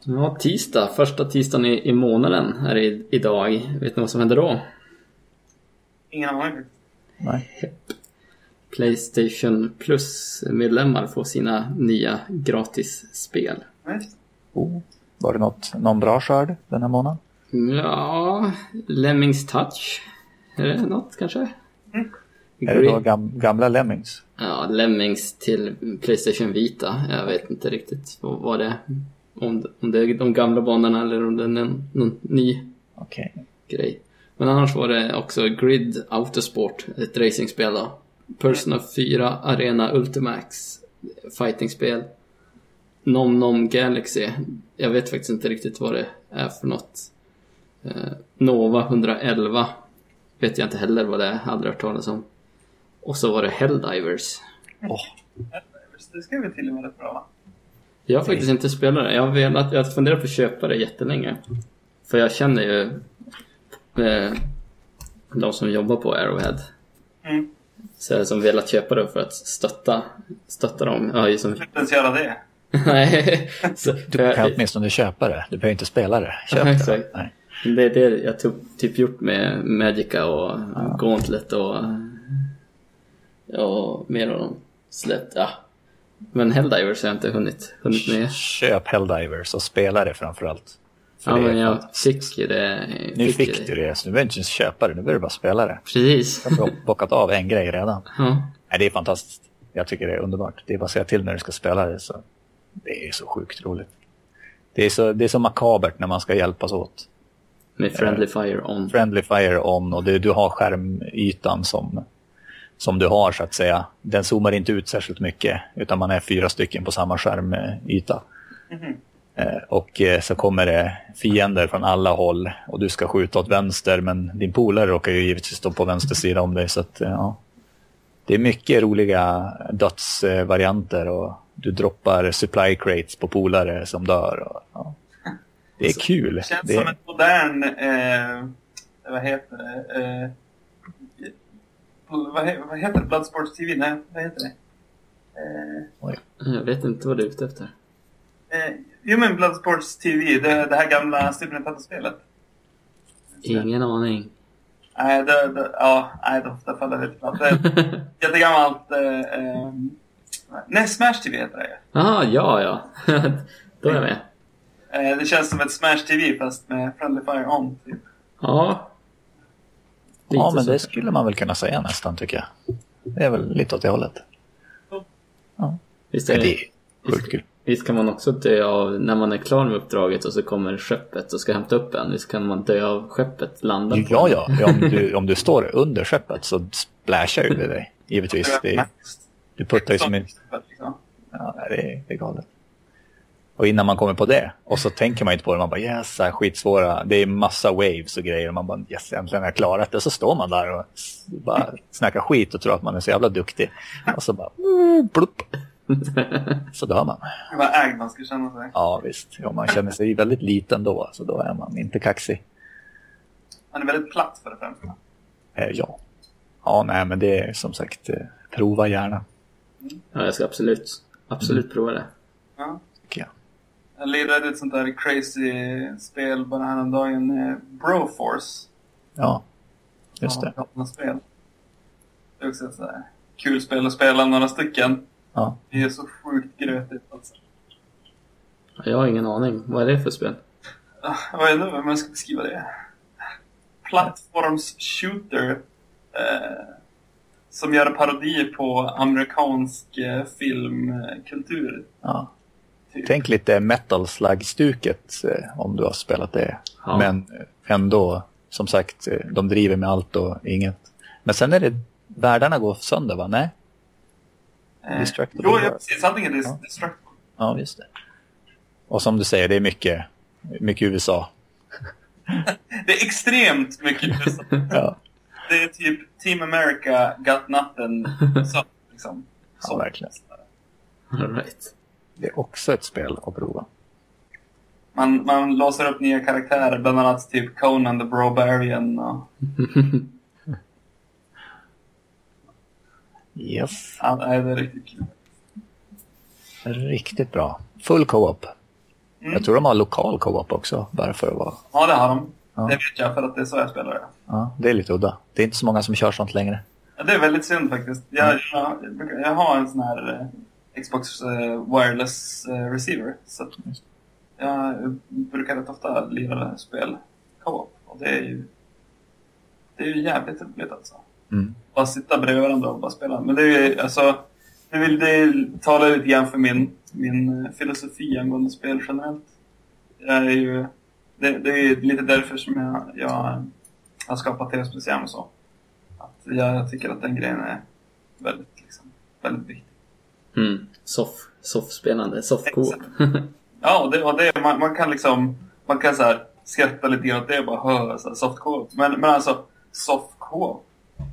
A: Ja, tisdag. Första tisdagen i, i månaden är det idag. Vet ni vad som händer då?
C: Ingen aning.
B: Nej.
A: Playstation Plus-medlemmar får sina nya gratisspel.
C: Nej.
B: Var det något, någon bra skörd den här månaden?
A: Ja, Lemmings Touch. Är det något kanske?
B: Är det då gam, gamla Lemmings?
A: Ja, Lemmings till Playstation Vita. Jag vet inte riktigt vad vad det är. Om, om det är de gamla banorna eller om det är någon, någon ny
B: Okej.
A: grej. Men annars var det också Grid Autosport, ett racingspel då. Persona 4 Arena Ultimax, fightingspel. Nom Nom Galaxy, jag vet faktiskt inte riktigt vad det är för något. Eh, Nova 111, vet jag inte heller vad det är, aldrig hört talas om. Och så var det Helldivers.
B: Åh,
C: Det ska vi till och med rätt bra va?
A: Jag har faktiskt inte spelat det. Jag har velat, jag har funderat på att köpa det jättelänge. För jag känner ju eh, de som jobbar på Arrowhead.
C: Mm.
A: Så jag som velat köpa det för att stötta, stötta dem. Ja, ju som,
C: Inte ens göra det.
A: nej, så,
B: du kan åtminstone köpa det. Du behöver inte spela det. Köp
A: Ja,
B: det. Nej.
A: det är det jag tog, typ gjort med Magica och Gauntlet och, och mer av dem släppt. Ja. Men Helldivers har jag inte hunnit, hunnit med.
B: Köp Helldivers och spela det framförallt. För
A: Ja,
B: det
A: men jag fick ju det.
B: Nu
A: ju
B: fick du det, så nu behöver du inte ens köpa det. Nu behöver du bara spela det.
A: Precis.
B: Jag har bockat av en grej redan.
A: Ja.
B: Nej, det är fantastiskt. Jag tycker det är underbart. Det är bara att säga till när du ska spela det. Så det är så sjukt roligt. Det är så, det är så makabert när man ska hjälpas åt.
A: Med Friendly Fire On.
B: Friendly Fire on och det, du har skärmytan som, som du har så att säga. Den zoomar inte ut särskilt mycket utan man är fyra stycken på samma skärmyta.
C: Mhm.
B: Eh, Och eh, så kommer det fiender från alla håll och du ska skjuta åt vänster men din polare råkar ju givetvis stå på vänster sida om dig. Så att, eh, ja. Det är mycket roliga dödsvarianter och du droppar supply crates på polare som dör. Och, ja. Det är kul.
C: Det känns
B: Det
C: som en modern... Eh, vad heter det? Eh, vad, he, vad heter det? Bloodsports TV? Nej, vad heter det? Eh,
A: Jag vet inte vad du är ute efter.
C: eh, jo men Bloodsports TV, det, det här gamla Super Nintendo-spelet.
A: Ingen aning.
C: Nej, det, det, ja, nej, då, där faller det lite platt. Det är ett jättegammalt... Eh, eh, nej, Smash TV heter det
A: Jaha, ja, ja. Då är jag med.
C: eh, Det känns som ett Smash TV fast med Friendly Fire On. Typ.
A: Ja. Lite
B: ja, men
A: så.
B: det skulle man väl kunna säga nästan tycker jag. Det är väl lite åt det hållet.
A: Visst,
B: Det
A: är
B: är
A: det,
B: sjukt kul.
A: Visst kan man också dö av, när man är klar med uppdraget och så kommer skeppet och ska hämta upp en. Visst kan man dö av skeppet landa på
B: Ja, ja. ja om, du, om du står under skeppet så splashar ju det dig. Givetvis. Det du puttar ju som en... Ja, det är, det är galet. Och innan man kommer på det, och så tänker man inte på det, man bara yes, det här är skitsvåra, det är massa waves och grejer, och man bara yes, äntligen har jag klarat det. Så står man där och bara snackar skit och tror att man är så jävla duktig. Och så bara, mm, plupp. Så dör man.
C: Det var ägd man skulle känna sig.
B: Ja, visst. Ja, man känner sig väldigt liten då, så då är man inte kaxig.
C: Man är väldigt platt för det främsta.
B: Eh, ja. Ja, nej, men det är som sagt, eh, prova gärna,
A: Ja, jag ska absolut, absolut prova det.
C: Ja.
B: tycker jag.
C: Jag lirade ett sånt där crazy spel bara häromdagen. eh, Broforce.
B: Ja, just det.
C: Ja, spel. Det är också ett sådär kul spel att spela, några stycken.
B: Ja.
C: Det är så sjukt grötigt alltså.
A: Jag har ingen aning. Vad är det för spel?
C: Ah, Jag vet inte hur man ska beskriva det. Plattforms shooter. Eh, som gör parodi på amerikansk eh, filmkultur.
B: Ja.
C: Typ.
B: Tänk lite metal slug-stuket eh, om du har spelat det.
A: Ja.
B: Men ändå, som sagt, eh, de driver med allt och inget. Men sen är det världarna går sönder va? Nej?
C: Eh,
B: Destructible
C: jo, ja, precis. Antingen dis-
B: Ja.
C: Destructible.
B: Ja, just det. Och som du säger, det är mycket, mycket USA.
C: Det är extremt mycket USA.
B: Ja,
C: Det är typ Team America got nothing. Så, liksom.
B: ja verkligen.
A: All right.
B: Det är också ett spel att prova.
C: Man, man låser upp nya karaktärer, bland annat typ Conan the Barbarian och...
B: Yes.
C: Ja, nej, det är riktigt kul.
B: Riktigt bra. Full co-op.
C: Mm.
B: Jag tror de har lokal co-op också, bara för att vara...
C: Ja, det har de.
B: Ja.
C: Det vet jag för att det är så jag spelar det.
B: Ja, det är lite udda. Det är inte så många som kör sånt längre.
C: Ja, det är väldigt synd faktiskt. Jag, jag, jag, jag har en sån här eh, Xbox eh, wireless eh, receiver. Så att jag brukar rätt ofta lira spel co-op. Och det är ju... Det är ju jävligt roligt alltså.
B: Mm.
C: Bara sitta bredvid varandra och bara spela. Men det är alltså... Det, vill, det talar lite grann för min, min eh, filosofi angående spel generellt. Jag är ju... Det, det är lite därför som jag, jag har skapat tv-spelsjärn och så. Att jag tycker att den grejen är väldigt, liksom, väldigt viktig.
A: Mm. Soff, soffspelande, soffko.
C: Ja, och det, och det, man, man kan liksom... Man kan så här skratta lite grann åt det och bara höra så här soft co Men, men alltså, soft co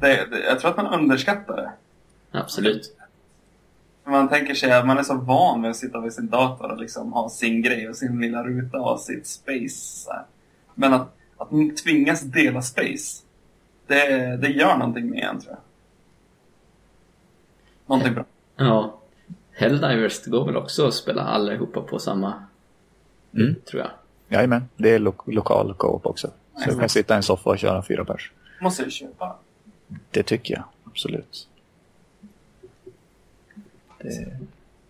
C: det, det, Jag tror att man underskattar det.
A: Absolut.
C: Man tänker sig att man är så van vid att sitta vid sin dator och liksom ha sin grej och sin lilla ruta och sitt space. Men att, att tvingas dela space, det, det gör någonting med en tror jag. Någonting bra.
A: Ja. Helldivers går väl också att spela allihopa på samma...
B: Mm.
A: Tror jag.
B: Jajamän, det är lo lokal co-op också. Så du kan sitta i en soffa och köra fyra pers.
C: Måste jag köpa.
B: Det tycker jag, absolut. Det,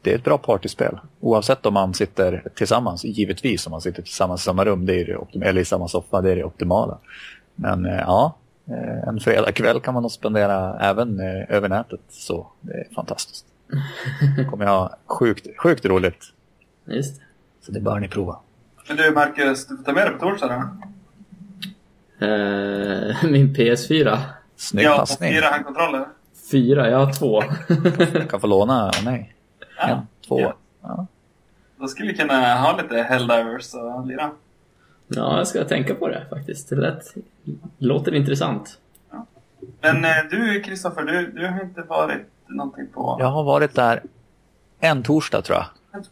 B: det är ett bra partyspel. Oavsett om man sitter tillsammans, givetvis om man sitter tillsammans i samma rum, det är det optim- eller i samma soffa, det är det optimala. Men eh, ja, eh, en fredagkväll kan man nog spendera även eh, över nätet, så det är fantastiskt. kommer jag ha sjukt, sjukt roligt,
A: Just det.
B: så det bör ni prova.
C: Men du Marcus, du får ta med dig på torsdag då.
A: Min PS4.
B: Snygg
C: Ja, och
B: passning.
C: fyra handkontroller.
A: Fyra, jag har två.
B: Jag kan få låna av mig.
C: Ja.
B: En, två.
C: Ja.
B: Ja.
C: Då skulle vi kunna ha lite Helldivers och lira.
A: Ja, jag ska tänka på det faktiskt. Det lät, låter intressant.
C: Men eh, du Kristoffer, du, du har inte varit någonting på...
B: Jag har varit där en torsdag tror jag.
C: Torsdag.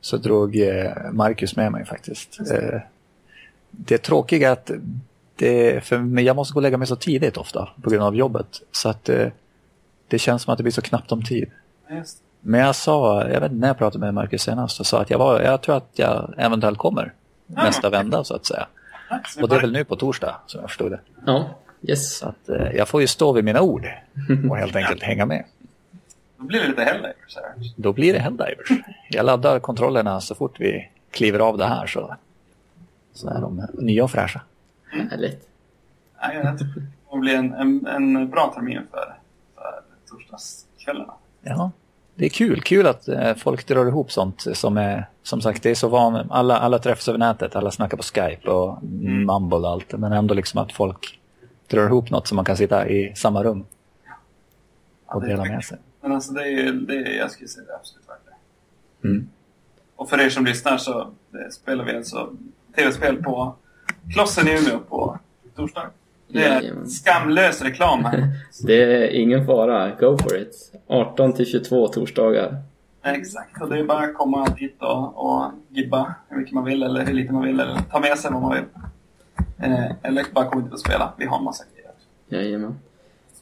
B: Så drog eh, Marcus med mig faktiskt. Eh, det tråkiga är att det, för mig, jag måste gå och lägga mig så tidigt ofta på grund av jobbet. Så att eh, det känns som att det blir så knappt om tid.
C: Just.
B: Men jag sa, jag vet inte när jag pratade med Marcus senast, och sa att jag, var, jag tror att jag eventuellt kommer nästa vända så att säga.
C: vi
B: Och det är väl nu på torsdag som jag förstod det.
A: Ja, yes.
B: Så att eh, jag får ju stå vid mina ord och helt enkelt hänga med.
C: Då blir det lite Helldivers här.
B: Då blir det Helldivers. Jag laddar kontrollerna så fort vi kliver av det här så, så är de nya och fräscha.
A: Härligt.
C: Nej, jag tror det kommer bli en, en, en bra termin för, för torsdagskvällarna.
B: Ja, det är kul. Kul att eh, folk drar ihop sånt som är, som sagt, det är så van. Alla, alla träffas över nätet, alla snackar på Skype och Mumble och allt. Men ändå liksom att folk drar ihop något som man kan sitta i samma rum och
C: är
B: dela med sig.
C: Men alltså det är ju, det är, jag skulle säga det är absolut värt det.
B: Mm.
C: Och för er som lyssnar så spelar vi alltså tv-spel på Klossen i Umeå på torsdag. Det är skamlös reklam här.
A: Det är ingen fara. Go for it. 18 till 22 torsdagar.
C: Exakt, och det är bara att komma dit och, och gibba hur mycket man vill eller hur lite man vill eller ta med sig vad man vill. Eh, eller bara komma dit och spela. Vi har en massa grejer.
A: Jajamän.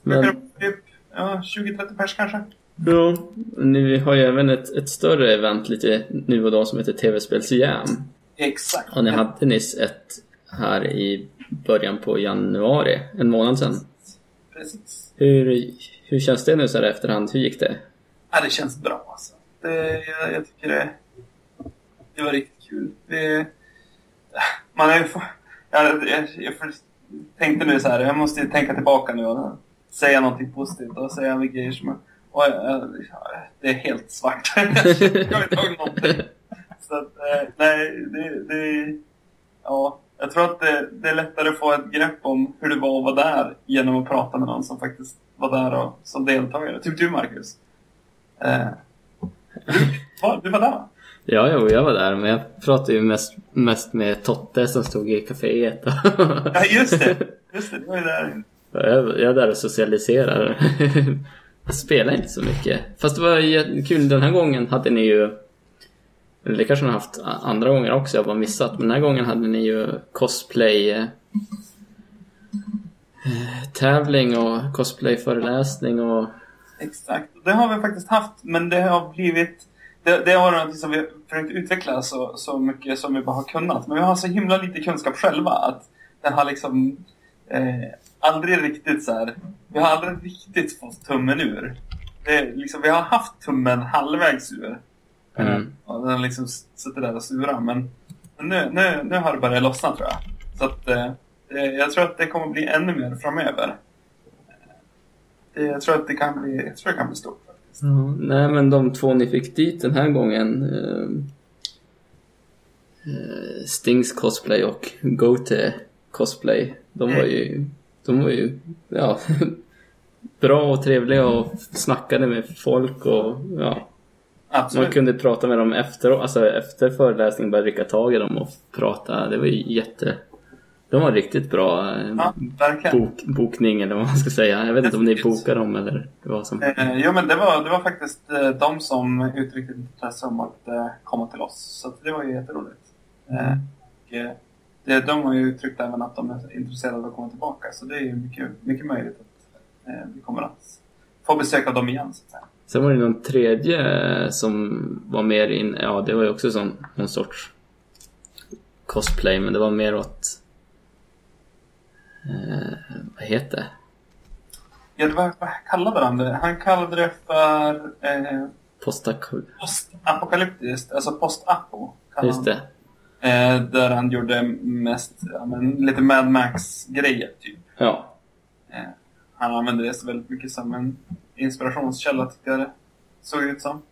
A: Men,
C: typ ja, 20-30 pers kanske?
A: ja, nu har ju även ett, ett större event lite nu och då som heter TV-spelsjam.
C: Exakt.
A: Och ni hade nyss ett här i början på januari, en månad sedan.
C: Precis.
A: Hur, hur känns det nu så här efterhand? Hur gick det?
C: Ja, det känns bra alltså. Det, jag, jag tycker det, det var riktigt kul. Det, man är ju... Jag, jag, jag tänkte nu så här, jag måste tänka tillbaka nu och säga någonting positivt och säga mycket grejer som... Och, det är helt svart. jag har inte tagit någonting. Så att, eh, nej, det, det... Ja, jag tror att det, det, är lättare att få ett grepp om hur det var att vara där genom att prata med någon som faktiskt var där och, som deltagare. Typ du, Marcus. Eh, du, du var där va?
A: Ja, jo, jag var där, men jag pratade ju mest, mest med Totte som stod i kaféet.
C: ja, just det. Just det, du var ju där.
A: Jag, jag är där och socialiserar. jag spelar inte så mycket. Fast det var kul, den här gången hade ni ju det kanske ni har haft andra gånger också, jag har bara missat. Men den här gången hade ni ju cosplay eh, tävling och cosplayföreläsning och...
C: Exakt, det har vi faktiskt haft, men det har blivit... Det, det har varit något som vi försökt utveckla så, så mycket som vi bara har kunnat. Men vi har så himla lite kunskap själva att den har liksom eh, aldrig riktigt så här, Vi har aldrig riktigt fått tummen ur. Det, liksom, vi har haft tummen halvvägs ur. Mm. Och den har liksom suttit där och surat. Men, nu, nu, nu har det börjat lossna tror jag. Så att, eh, jag tror att det kommer bli ännu mer framöver. Det, jag tror att det kan bli, jag tror det kan bli stort. Faktiskt.
A: Mm. Nej men de två ni fick dit den här gången eh, eh Stings cosplay och Gote cosplay. De var ju, de var ju ja, bra och trevliga och snackade med folk och ja, Absolut. Man kunde prata med dem efter, alltså efter föreläsningen, bara rycka tag i dem och prata. Det var jätte... De var riktigt bra
C: eh, ja,
A: bok, bokning eller vad man ska säga. Jag vet inte om ni bokade dem eller vad som...
C: Eh, jo men det var, det var faktiskt eh, de som uttryckte intresse om att eh, komma till oss. Så det var ju jätteroligt. Mm. Och, det, de har ju uttryckt även att de är intresserade av att komma tillbaka. Så det är ju mycket, mycket möjligt att vi kommer att få besök av dem igen. Så att säga.
A: Sen var det någon tredje som var mer in, ja det var ju också som någon sorts cosplay men det var mer åt, eh, vad heter det?
C: Ja, det var, vad kallade han det? Han kallade det för eh, postapokalyptiskt, alltså post-apo.
A: Just det.
C: Eh, där han gjorde mest, ja, men, lite Mad Max-grejer typ.
A: Ja.
C: Eh, han använde det så väldigt mycket som en inspirationskälla tyckte jag det såg ut som.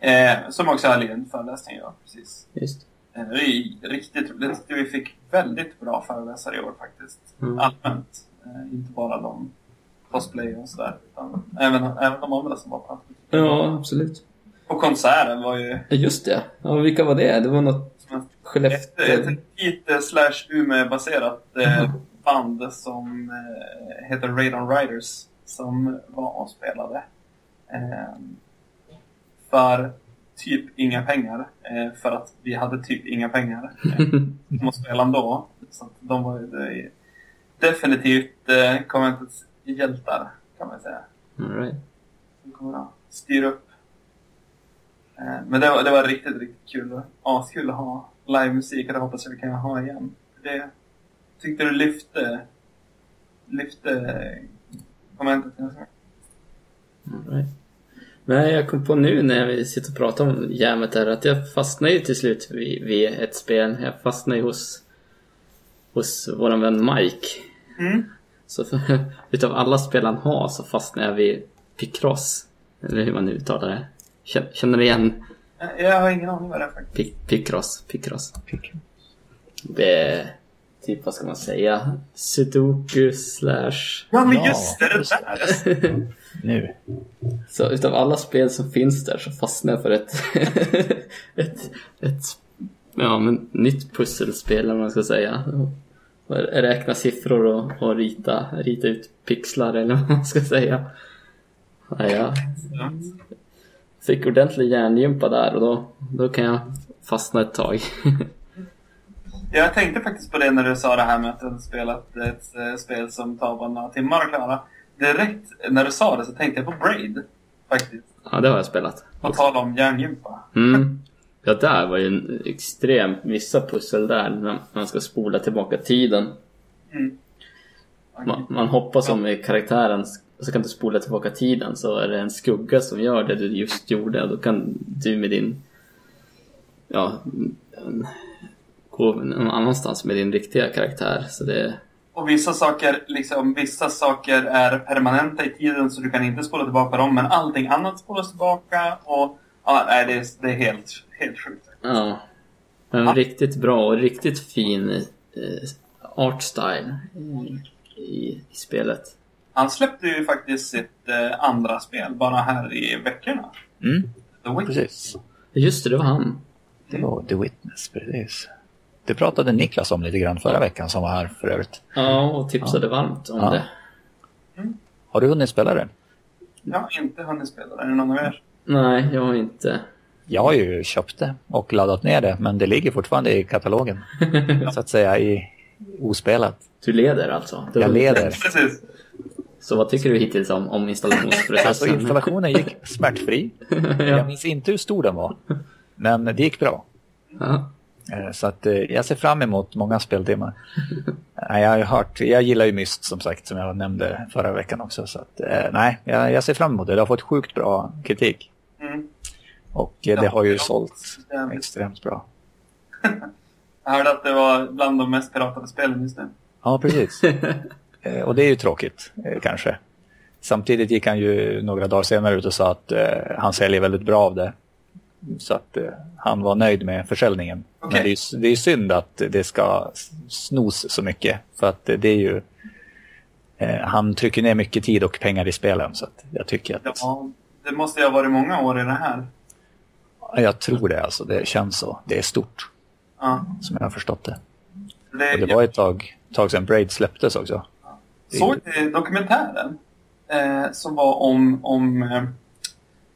C: Eh, som också är en föreläsning, ja. Precis.
A: Just.
C: Eh, det är riktigt roligt. Vi fick väldigt bra föreläsare i år faktiskt. Mm. Allmänt. Eh, inte bara de cosplay och sådär. Utan även, även de andra som var på
A: Ja, absolut.
C: Och konserten var ju...
A: Just det. Ja, vilka var det? Det var något
C: Skellefteå... Ett, ett, ett slash Umeå-baserat eh, mm. band som eh, heter Radon Riders som var och spelade. Eh, för typ inga pengar. Eh, för att vi hade typ inga pengar. Eh, som att spela ändå. Så att de var ju definitivt eh, konventets hjältar kan man säga.
A: All right.
C: De kommer att styra upp. Eh, men det var, det var riktigt, riktigt kul. Askul att ha livemusik och det hoppas jag vi kan ha igen. Det tyckte du lyfte, lyfte
A: Right. Nej, jag kom på nu när vi sitter och pratar om jämet där att jag fastnade ju till slut vid, vid ett spel. Jag fastnade ju hos, hos våran vän Mike.
C: Mm.
A: Så för, utav alla spel han har så fastnade jag vid Picross. Eller hur man nu uttalar det. Känner du igen?
C: Jag har ingen aning vad det är faktiskt.
A: Picross. Picross. Picross. Det typ vad ska man säga, sudoku slash...
C: Ja men just det, det där!
B: nu.
A: Så utav alla spel som finns där så fastnar jag för ett, ett, ett ja, men, nytt pusselspel eller man ska säga. Räkna siffror och, och rita, rita ut pixlar eller vad man ska säga. Ja, ja. Fick ordentlig hjärngympa där och då, då kan jag fastna ett tag.
C: Jag tänkte faktiskt på det när du sa det här med att du spelat ett äh, spel som tar bara några timmar att klara. Direkt när du sa det så tänkte jag på Braid. Faktiskt.
A: Ja, det har jag spelat.
C: På tal om hjärngympa.
A: Mm. Ja, där var ju en extrem, vissa pussel där när man ska spola tillbaka tiden.
C: Mm.
A: Man, man hoppas som i karaktären så kan du spola tillbaka tiden så är det en skugga som gör det du just gjorde och då kan du med din ja, gå någon annanstans med din riktiga karaktär. Så det,
C: Och vissa saker, liksom, vissa saker är permanenta i tiden så du kan inte spola tillbaka dem, men allting annat spolas tillbaka och ja, nej, det är, det är helt, helt sjukt.
A: ja, en
C: Ja.
A: riktigt bra och riktigt fin eh, art style i, i, i spelet.
C: Han släppte ju faktiskt sitt eh, andra spel bara här i veckorna.
B: Mm,
C: The Witch.
B: precis.
A: Just det, det var han.
B: Det var The Witness, precis. Det pratade Niklas om lite grann förra veckan som var här för övrigt.
A: Ja, och tipsade varmt om
B: Ja.
A: det.
B: Har du hunnit spela det?
C: Jag har inte hunnit spela det. Är det någon av er?
A: Nej, jag har inte.
B: Jag har ju köpt det och laddat ner det, men det ligger fortfarande i katalogen. så att säga i ospelat.
A: Du leder alltså? Du-
B: Jag leder.
C: Precis.
A: Så vad tycker du hittills om, om
B: Alltså
A: installationsprocessen?
B: installationen gick smärtfri. Jag minns inte hur stor den var. Men det gick bra.
A: ja.
B: Eh, Så att eh, jag ser fram emot många speltimmar. Jag har hört, jag gillar ju Myst som sagt som jag nämnde förra veckan också. Så att, eh, nej, jag, jag ser fram emot det. Det har fått sjukt bra kritik.
C: Mm.
B: Och det
C: Ja,
B: har ju
C: ja.
B: sålt
C: Jag
B: extremt bra.
C: hörde att det var bland de mest piratade spelen just nu.
B: Ja, precis. Och det är ju tråkigt, kanske. Samtidigt gick han ju några dagar senare ut och sa att han säljer väldigt bra av det. Så att eh, han var nöjd med försäljningen.
C: Okej.
B: Men det är, det är synd att det ska snos så mycket. För att det är ju... Eh, han trycker ner mycket tid och pengar i spelen. Så att jag tycker att...
C: Ja, det måste ju ha varit många år i det här.
B: Jag tror det alltså. Det känns så. Det är stort,
C: Ja.
B: som jag har förstått det.
C: Det,
B: Och det var ett tag, tag sedan Braid släpptes också.
C: Såg ni dokumentären? Eh, som var om, om eh,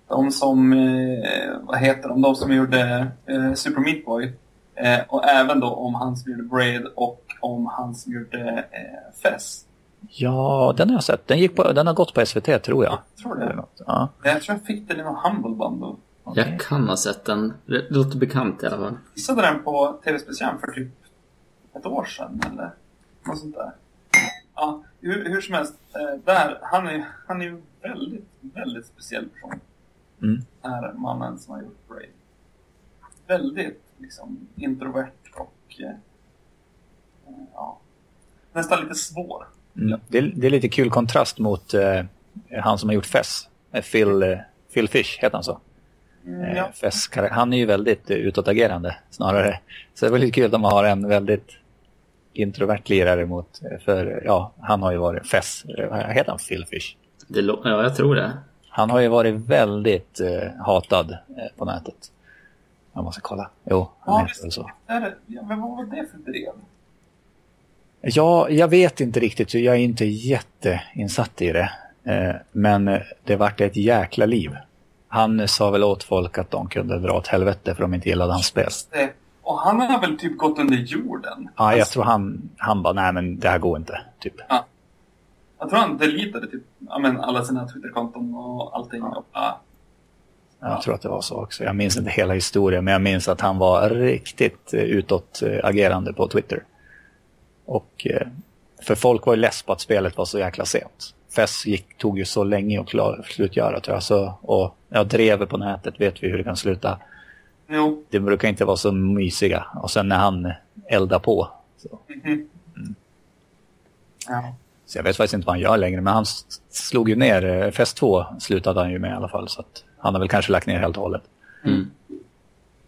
C: de som, eh, vad heter de, de som gjorde eh, Super Meat Boy. Eh, och även då om han som gjorde Braid och om han som gjorde eh, Fess.
B: Ja, den har jag sett. Den, gick på, den har gått på SVT, tror jag.
C: Jag tror
B: Eller
C: det.
B: något. Ja.
C: Jag tror jag fick den i någon Humble Bundle.
B: okej.
A: Jag kan ha sett den. Det låter bekant i alla fall.
C: Jag visade den på TV Special för typ ett år sedan eller något sånt där. Ja, hur, hur som helst. Eh, där, han är han är ju väldigt, väldigt speciell person.
B: Mm.
C: Här mannen som har gjort Brave. Väldigt liksom introvert och eh, eh, ja, nästan lite svår.
B: Mm. Det, är, det är lite kul kontrast mot eh, han som har gjort Fess. Eh, Phil, eh, Phil Fish, heter han så?
C: Mm,
B: Eh,
C: ja.
B: Fess, han är ju väldigt utåtagerande snarare. Så det var lite kul att man har en väldigt introvert lirare mot, för ja, han har ju varit Fess, heter han Phil Fish?
A: Det ja, jag tror det.
B: Han har ju varit väldigt eh, hatad eh, på nätet. Jag måste kolla. Jo, han
C: Ja,
B: heter väl så.
C: Är ja, men vad var det för drev?
B: Ja, jag vet inte riktigt. Jag är inte jätteinsatt i det. Eh, Men det vart ett jäkla liv. Han sa väl åt folk att de kunde dra åt helvete för de inte gillade hans spel.
C: Och han har väl typ gått under jorden?
B: Ja, jag tror han, han bara, nej men det här går inte. Typ.
C: Jag tror han deletade typ, men, alla sina Twitterkonton och allting. Och, ja.
B: Jag tror att det var så också. Jag minns inte hela historien, men jag minns att han var riktigt eh, utåtagerande på Twitter. Och eh, för folk var ju less på att spelet var så jäkla sent. Fess gick, tog ju så länge att klar, slutgöra tror jag. Så, och ja, drev på nätet vet vi hur det kan sluta.
C: Jo.
B: Det brukar inte vara så mysiga. Och sen när han eldar på. Så,
C: Mhm. Ja.
B: Så jag vet faktiskt inte vad han gör längre. Men han slog ju ner, eh, Fest 2 slutade han ju med i alla fall. Så att han har väl kanske lagt ner helt och hållet.
A: Mm.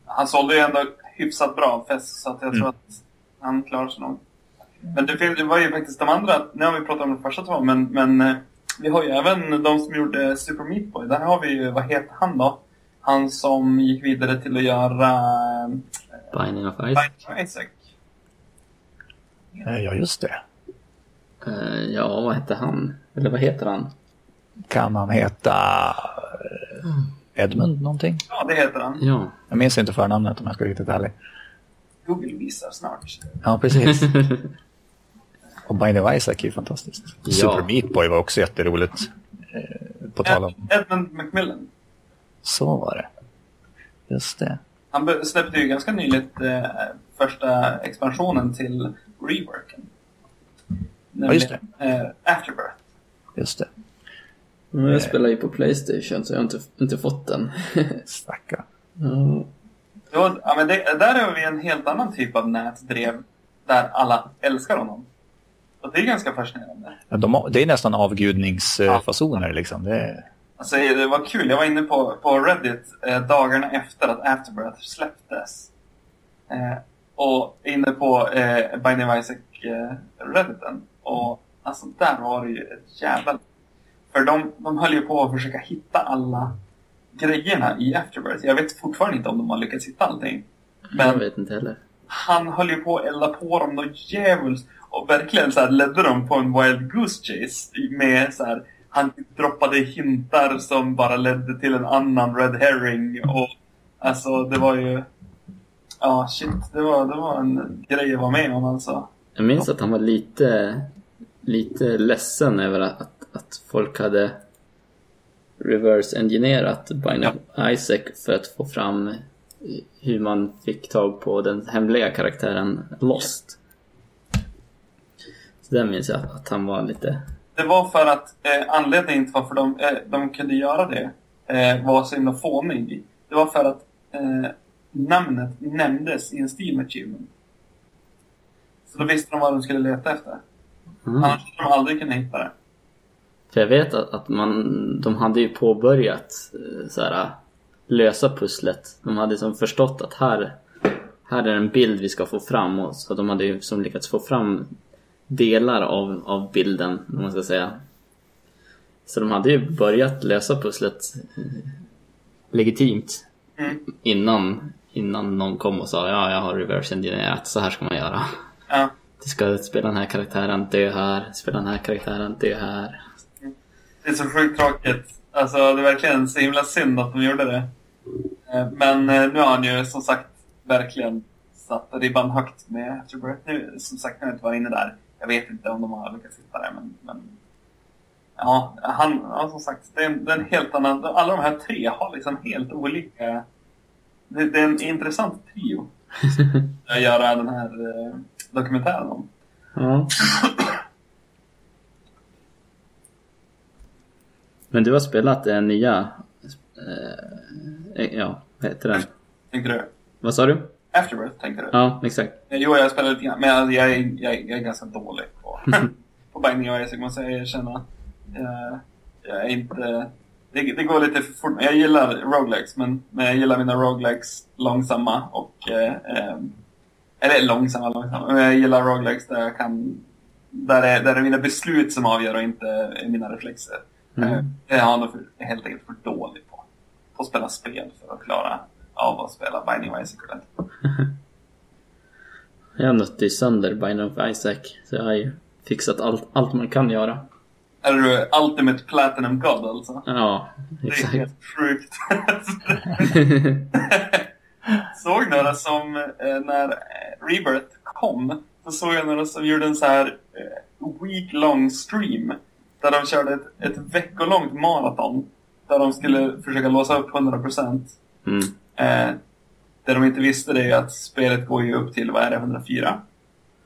C: Han sålde ju ändå hyfsat bra fest så att jag
B: Mm.
C: tror att han klarar sig nog. Men det, det var ju faktiskt de andra, nu har vi pratat om de första två, men, men eh, vi har ju även de som gjorde Super Meat Boy. Där har vi ju, vad heter han då? Han som gick vidare till att göra eh,
A: Binding of Ice.
C: Binding of Isaac.
B: Ja, just det.
A: Eh, ja, vad hette han? Eller vad heter han?
B: Kan han heta eh, Edmund någonting?
C: Ja, det heter han.
A: Ja.
B: Jag minns inte förnamnet om jag ska vara riktigt ärlig.
C: Google visar snart.
B: Ja, precis. Och Binding of Isaac är ju fantastiskt.
A: Ja.
B: Super Meat Boy var också jätteroligt. Eh, På tal om...
C: Ed- Edmund Macmillan.
B: Så var det. Just det.
C: Han släppte ju ganska nyligt eh, första expansionen till reworken.
B: Ja, just det.
C: Eh, Afterbirth.
B: Just det.
A: Men jag spelar ju på Playstation så jag har inte, inte fått den.
B: Stackarn.
A: ja.
C: Då, ja, men det, där har vi en helt annan typ av nätdrev där alla älskar honom. Och det är ganska fascinerande.
B: Ja, de, det är nästan avgudningsfasoner liksom. Det är,
C: Alltså, det var kul. Jag var inne på, på Reddit eh, dagarna efter att Afterbirth släpptes. Eh, och inne på eh, Binding of Isaac eh, Redditen. Och alltså där var det ju ett jävla... För de, de höll ju på att försöka hitta alla grejerna i Afterbirth. Jag vet fortfarande inte om de har lyckats hitta allting.
A: Jag
C: Men
A: vet inte heller.
C: han höll ju på att elda på dem något djävulskt och verkligen så här ledde dem på en wild goose chase med så här han droppade hintar som bara ledde till en annan red herring och alltså det var ju ja shit det var, det var en grej att vara med om alltså.
A: Jag minns att han var lite, lite ledsen över att, att folk hade reverse-engineerat Binding of Isaac för att få fram hur man fick tag på den hemliga karaktären Lost. Så där minns jag att han var lite...
C: Det var för att eh, anledningen till varför de, eh, de kunde göra det eh, var så himla fånig. Det var för att eh, namnet nämndes i en Steam Achievement. Så då visste de vad de skulle leta efter.
A: Mm.
C: Annars skulle de aldrig kunna hitta det.
A: För jag vet att, att man, de hade ju påbörjat eh, så här, lösa pusslet. De hade som förstått att här, här är en bild vi ska få fram. Och så de hade ju som lyckats få fram delar av, av bilden, om man ska säga. Så de hade ju börjat lösa pusslet eh, legitimt
C: Mm.
A: innan, innan någon kom och sa ja, jag har reverse engineerat, så här ska man göra.
C: Ja.
A: Du ska spela den här karaktären, dö här, spela den här karaktären, dö här.
C: Det är så sjukt tråkigt. Alltså det är verkligen så himla synd att de gjorde det. Eh, Men eh, nu har han ju som sagt verkligen satt ribban högt med Afterbirth. Nu, som sagt, har jag inte varit inne där. Jag vet inte om de har lyckats hitta det, men... men ja, han, ja, som sagt, det är, en, det är en helt annan... Alla de här tre har liksom helt olika... Det, det är en intressant trio att göra den här eh, dokumentären om.
A: Ja. Men du har spelat den nya... Eh, ja, vad heter den?
C: Tänkte du?
A: Vad sa du?
C: Afterbirth, tänkte du?
A: Ja, exakt.
C: Eh, Jo, jag spelar lite grann, men alltså, jag, jag, är, jag är ganska dålig på, på Binding of Isaac, måste jag erkänna. Jag, jag är inte... Det, det går lite för fort. Jag gillar roguelikes, men, men jag gillar mina roguelikes långsamma och... Eh, eh, eller långsamma, långsamma. Men jag gillar roguelikes där jag kan... Där det, där det är mina beslut som avgör och inte mina reflexer.
A: Mm.
C: Eh, Jag har nog helt enkelt för dålig på, på att spela spel för att klara av att spela Binding of Isaac ordentligt.
A: Jag nötte ju sönder Binding of Isaac. Så jag har ju fixat allt, altt man kan göra.
C: Är du Ultimate Platinum God alltså?
A: Ja,
C: Det är
A: exakt.
C: helt sjukt. såg några som, eh, när eh, Rebirth kom, så såg jag några som gjorde en så här eh, week long stream. Där de körde ett, ett veckolångt maraton. Där de skulle försöka låsa upp 100%.
A: Mm.
C: Eh, det de inte visste det är att spelet går ju upp till, vad är det, 104?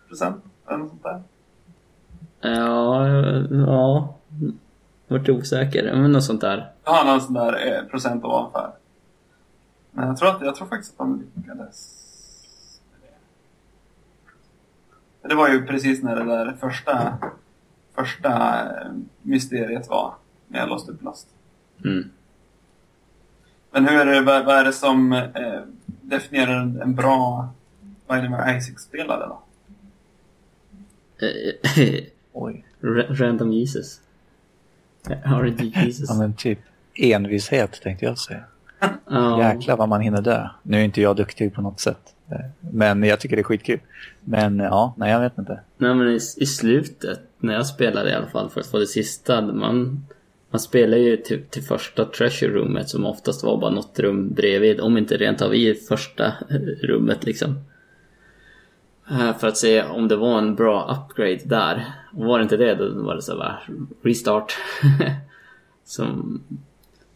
C: Procent? Eller något sånt där.
A: Ja, ja. Vart osäker. Men något sånt där.
C: Har någon sån där eh, procent ovanför. Men jag tror, att, jag tror faktiskt att de lyckades. med det. Var ju precis när det där första, första eh, mysteriet var. När jag låste upp Lost.
A: Mm.
C: Men hur är det, vad, vad är det som eh, definierar en, bra Binding Isaac-spelare då?
A: Eh,
B: oj.
A: Ra- Random Jesus. RNG Jesus.
B: Ja, men typ envishet tänkte jag säga.
A: Ja.
B: Jäklar vad man hinner dö. Nu är inte jag duktig på något sätt. Men jag tycker det är skitkul. Men ja, nej jag vet inte.
A: Nej men i, i slutet, när jag spelade i alla fall för att få det sista, man, man spelar ju till, till första treasure roomet som oftast var bara något rum bredvid, om inte rent av i första rummet liksom. Eh, För att se om det var en bra upgrade där. Och var det inte det, då var det så här bara restart. som,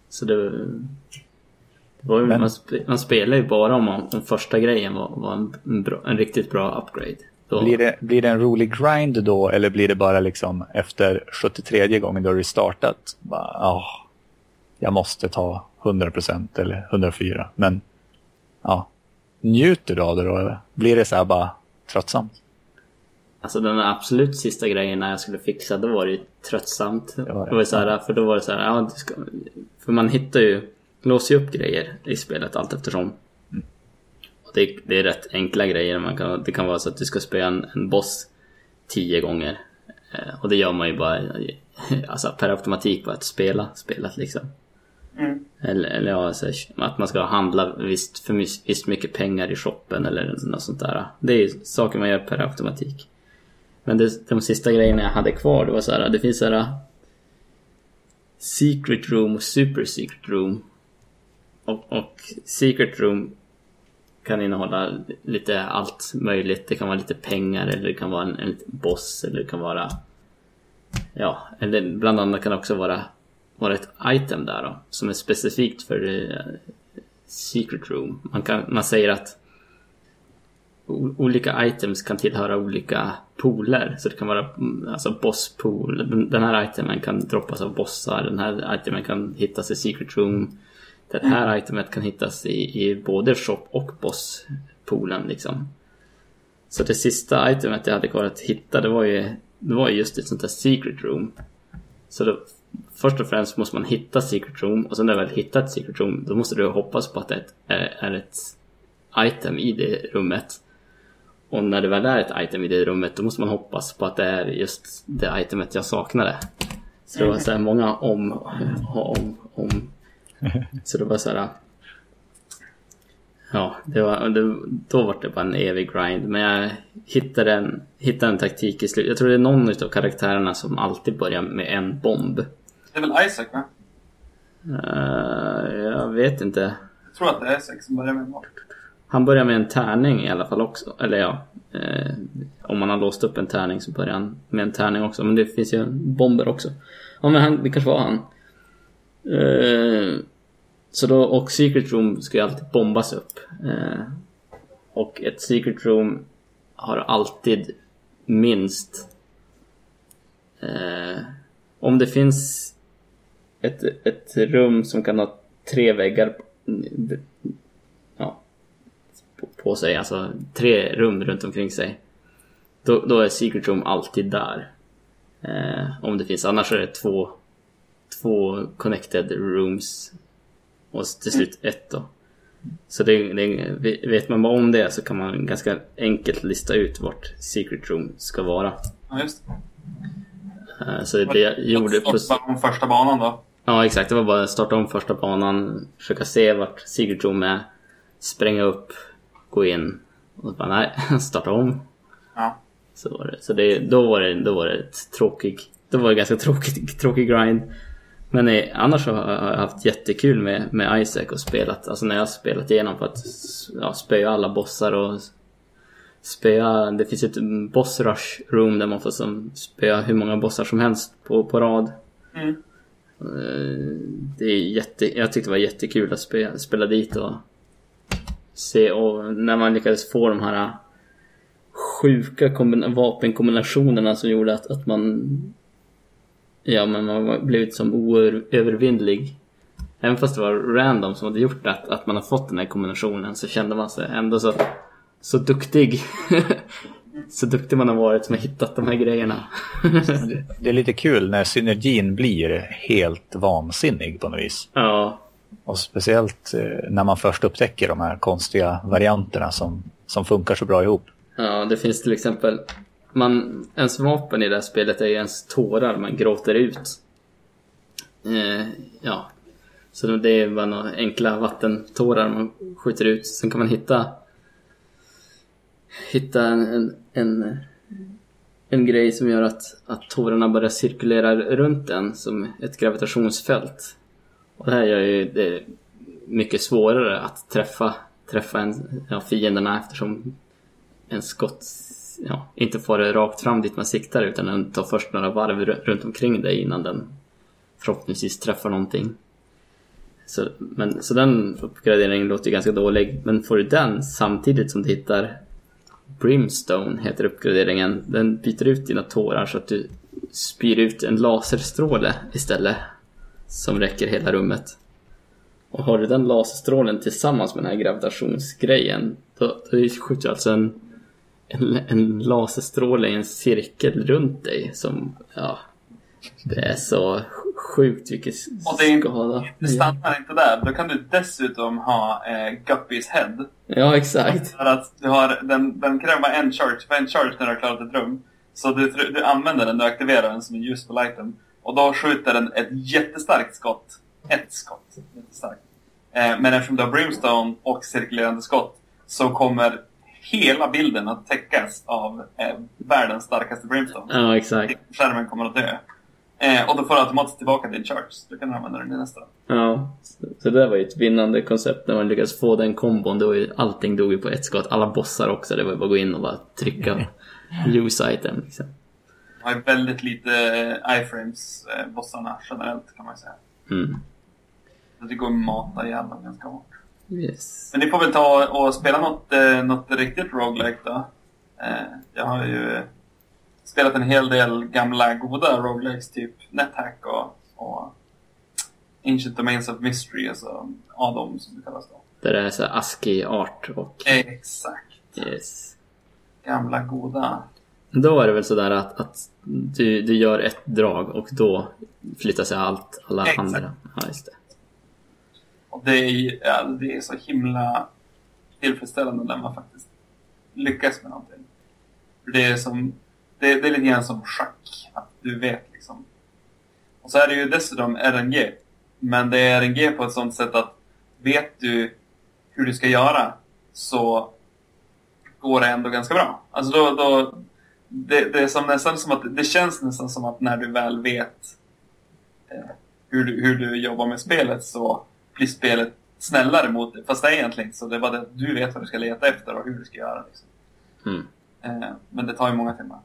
A: så det,
B: Men-
A: man, spe, man spelar ju bara om, om första grejen var, var en, bra, en riktigt bra upgrade. Då
B: Blir det, blir det en rolig grind då eller blir det bara liksom efter 73 gången du har restartat? Bara, oh, jag måste ta 100% eller 104. Men ja, njuter du av det då? Eller? Blir det så här bara tröttsamt?
A: Alltså den absolut sista grejen när jag skulle fixa, då var det ju tröttsamt. Det
B: var det.
A: var ju så här, för då var det så här, ja, ska, för man hittar ju, låser ju upp grejer i spelet allt eftersom. Och det, det är rätt enkla grejer. Man kan, det kan vara så att du ska spela en, en boss tio gånger. Eh, och det gör man ju bara alltså, per automatik bara att spela spelet liksom.
C: Mm.
A: Eller, eller ja, så här, att man ska handla visst, för visst mycket pengar i shoppen eller något sånt där. Det är ju saker man gör per automatik. Men det, de sista grejerna jag hade kvar, det var så här, det finns så här Secret Room och Super Secret Room. Och, och Secret Room kan innehålla lite allt möjligt. Det kan vara lite pengar eller det kan vara en, en boss eller det kan vara Ja, eller bland annat kan det också vara vara ett item där då, som är specifikt för eh, Secret Room. Man, kan, man säger att o- olika items kan tillhöra olika pooler. Så det kan vara mm, alltså bosspool. Den, den här itemen kan droppas av bossar. Den här itemen kan hittas i Secret Room. Det här itemet kan hittas i, i både shop och boss poolen liksom. Så det sista itemet jag hade kvar att hitta det var ju, det var ju just ett sånt där Secret Room. Så då, först och främst måste man hitta Secret Room och sen när du väl hittat Secret Room då måste du hoppas på att det är ett, är, är ett item i det rummet. Och när det väl är ett item i det rummet då måste man hoppas på att det är just det itemet jag saknade. Så det var så här många om, om, om. Så det var så här. Ja, det var, det, då var det bara en evig grind. Men jag hittade en, hittade en taktik i slutet. Jag tror det är någon av karaktärerna som alltid börjar med en bomb.
C: Det är väl Isaac va?
A: Eh, jag vet inte.
C: Jag tror att det är Isaac som börjar med en boll.
A: Han börjar med en tärning i alla fall också. Eller ja, eh, om man har låst upp en tärning så börjar han med en tärning också. Men det finns ju bomber också. Ja men han, det kanske var han. Eh, så då, och Secret Room ska ju alltid bombas upp. Eh, och ett Secret Room har alltid minst... Eh, om det finns ett, ett rum som kan ha tre väggar ja, på, på sig, alltså tre rum runt omkring sig. Då, då är Secret Room alltid där. Eh, om det finns, annars är det två, två connected rooms och till slut ett då. Så det, det, vet man bara om det så kan man ganska enkelt lista ut vart Secret Room ska vara.
C: Ja, just det.
A: Eh, Så det jag gjorde på...
C: Stoppa om första banan då.
A: Ja exakt, det var bara att starta om första banan, försöka se vart Secret Room är, spränga upp, gå in och bara nej, starta om.
C: Ja.
A: Så var det. Så det, då var det, då var det ett tråkig, då var det ganska tråkig, tråkig grind. Men eh, annars har jag haft jättekul med, med Isaac och spelat, alltså när jag har spelat igenom för att ja, spöa alla bossar och spöa, det finns ett boss rush room där man får som spöa hur många bossar som helst på, på rad.
C: Mm.
A: Eh, Det är jätte, jag tyckte det var jättekul att spela, spela dit och se och när man lyckades få de här sjuka kombina- vapenkombinationerna som gjorde att, att man ja men man var- blivit som oövervinnlig även fast det var random som hade gjort att, att man har fått den här kombinationen så kände man sig ändå så, så duktig så duktig man har varit som har hittat de här grejerna
B: Det, det är lite kul när synergin blir helt vansinnig på något vis.
A: ja
B: Och speciellt eh, när man först upptäcker de här konstiga varianterna som, som funkar så bra ihop.
A: Ja, det finns till exempel... Man, ens vapen i det här spelet är ju ens tårar man gråter ut. Eh, ja. Så det är bara några enkla vattentårar man skjuter ut. Sen kan man hitta... Hitta en, en, en, en grej som gör att, att tårarna börjar cirkulera runt en som ett gravitationsfält. Och det här gör ju det mycket svårare att träffa, träffa en, ja, fienderna eftersom en skott ja, inte får det rakt fram dit man siktar utan den tar först några varv runt omkring dig innan den förhoppningsvis träffar någonting. Så, men, så den uppgraderingen låter ju ganska dålig. Men får du den samtidigt som du hittar Brimstone heter uppgraderingen. Den byter ut dina tårar så att du spyr ut en laserstråle istället. Som räcker hela rummet. Och har du den laserstrålen tillsammans med den här gravitationsgrejen då, då skjuter du alltså en, en, en laserstråle i en cirkel runt dig som, ja, det är så sjukt vilket
C: Och det, är
A: skada.
C: det stannar inte där. Då kan du dessutom ha eh, Guppys head.
A: Ja, exakt.
C: För att du har, den, den kräver bara en charge, för en charge när du har klarat ett rum. Så du, du använder den, du aktiverar den som en useful item. Och då skjuter den ett jättestarkt skott. Ett skott. Jättestarkt. Eh, men eftersom du har brimstone och cirkulerande skott så kommer hela bilden att täckas av eh, världens starkaste brimstone.
A: Ja, exakt.
C: Skärmen kommer att dö. Eh, och då får du automatiskt tillbaka din charge. Du kan använda den i nästa.
A: Ja, så, så det där var ju ett vinnande koncept när man lyckades få den kombon. Det var ju, allting dog ju på ett skott. Alla bossar också. Det var ju bara att gå in och bara trycka use item. Liksom.
C: Det har ju väldigt lite eh, iframes, eh, bossarna generellt kan man säga.
A: Mm.
C: Så det går att mata ihjäl dem ganska hårt.
A: Yes.
C: Men ni får väl ta och spela något, eh, något riktigt roguelike då. Eh, jag har ju spelat en hel del gamla goda roguelikes, typ NetHack och, och Ancient Domains of Mystery, alltså ADOM som det kallas då.
A: Där det är så ASCII art och
C: Exakt.
A: yes.
C: Gamla goda.
A: Då är det väl sådär att, att du, du gör ett drag och då flyttar sig allt, alla
C: Exakt.
A: andra. Ja, just det.
C: Och det är, ja, det är så himla tillfredsställande när man faktiskt lyckas med någonting. Det är som, det, det är lite grann som schack, att du vet liksom. Och så är det ju dessutom RNG. Men det är RNG på ett sånt sätt att vet du hur du ska göra så går det ändå ganska bra. Alltså då, då det, det är som nästan som att, det känns nästan som att när du väl vet eh, hur, du, hur du jobbar med spelet så blir spelet snällare mot dig. Fast det är egentligen så. Det är bara det att du vet vad du ska leta efter och hur du ska göra. Liksom.
A: Mm.
C: Eh, men det tar ju många timmar.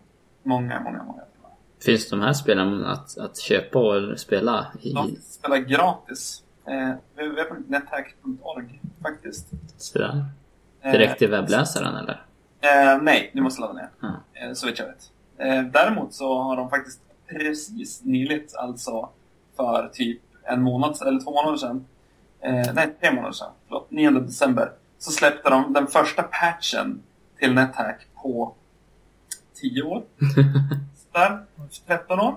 C: Många, många, många timmar.
A: Finns de här spelen att, att köpa och spela i?
C: De spelar gratis. Eh, www.nethack.org faktiskt.
A: Sådär.
C: Eh,
A: Direkt till webbläsaren eller?
C: Eh, nej, du måste ladda ner.
A: Mm.
C: Eh, så vitt jag vet. Eh, däremot så har de faktiskt precis nyligt, alltså för typ en månad eller två månader sedan. Eh, nej, tre månader sedan. Förlåt, 9 december. Så släppte de den första patchen till NetHack på 10 år. Där, 13 år.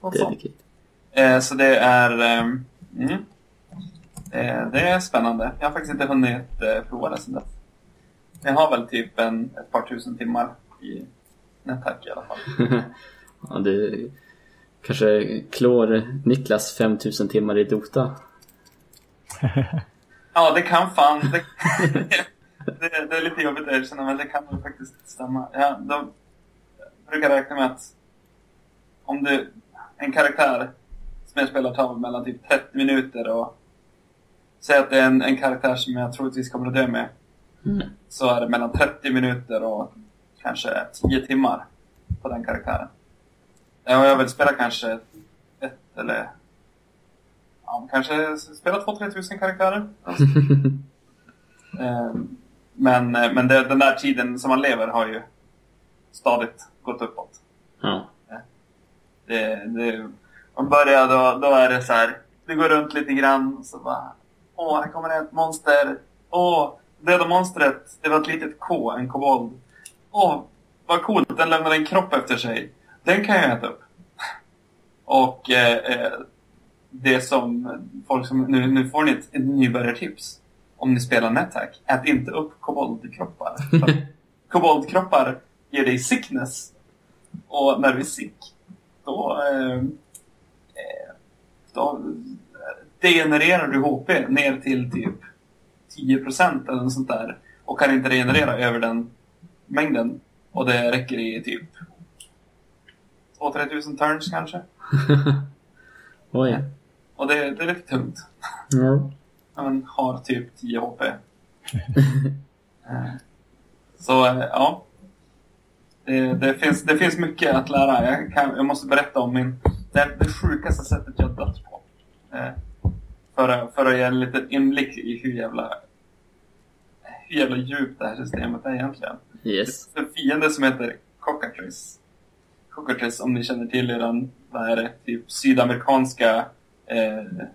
C: Något sånt. Eh, så det är... ehm, mm, eh, det är spännande. Jag har faktiskt inte hunnit eh, prova det sen dess. Jag har väl typ en, ett par tusen timmar i NetHack i alla fall.
A: ja, det kanske klår Niklas 5000 timmar i Dota.
C: Ja, det kan fan. Det, det, det är lite jobbigt att erkänna, men det kan nog faktiskt stämma. Ja, de brukar räkna med att om du, en karaktär som jag spelar tar mellan typ 30 minuter och säg att det är en, en karaktär som jag troligtvis kommer att dö med.
A: Mm.
C: Så är det mellan 30 minuter och kanske 10 timmar på den karaktären. Ja, jag vill spela kanske ett eller ja, kanske spela 2-3 tusen karaktärer. Ehm, Men, men det, den där tiden som man lever har ju stadigt gått uppåt.
A: ja.
C: Det, det, man börjar då, då är det så här. Du går runt lite grann och så bara. Åh, här kommer ett monster. Åh, döda monstret. Det var ett litet K, en kobold. Åh, vad coolt. Den lämnar en kropp efter sig. Den kan jag äta upp. Och eh, eh, det som folk som, nu, nu får ni ett, ett nybörjartips. Om ni spelar NetHack. Ät inte upp koboldkroppar. Koboldkroppar ger dig sickness. Och när du är sick, då, eh, eh, då degenererar du HP ner till typ 10% eller något sånt där. Och kan inte regenerera över den mängden. Och det räcker i typ 2-3 tusen turns kanske.
A: Oj.
C: Och det, det är lite tungt.
A: Ja.
C: när man har typ 10 HP. Eh, Så eh, ja. Det, det, finns, det finns mycket att lära. Jag, kan, jag måste berätta om min, det, det sjukaste sättet jag dött på. Eh, För, att- för att ge en liten inblick i hur jävla, hur jävla djupt det här systemet är egentligen.
A: Yes.
C: Det finns en fiende som heter Cockatrice. Cockatrice, om ni känner till eran, vad är det, typ sydamerikanska eh,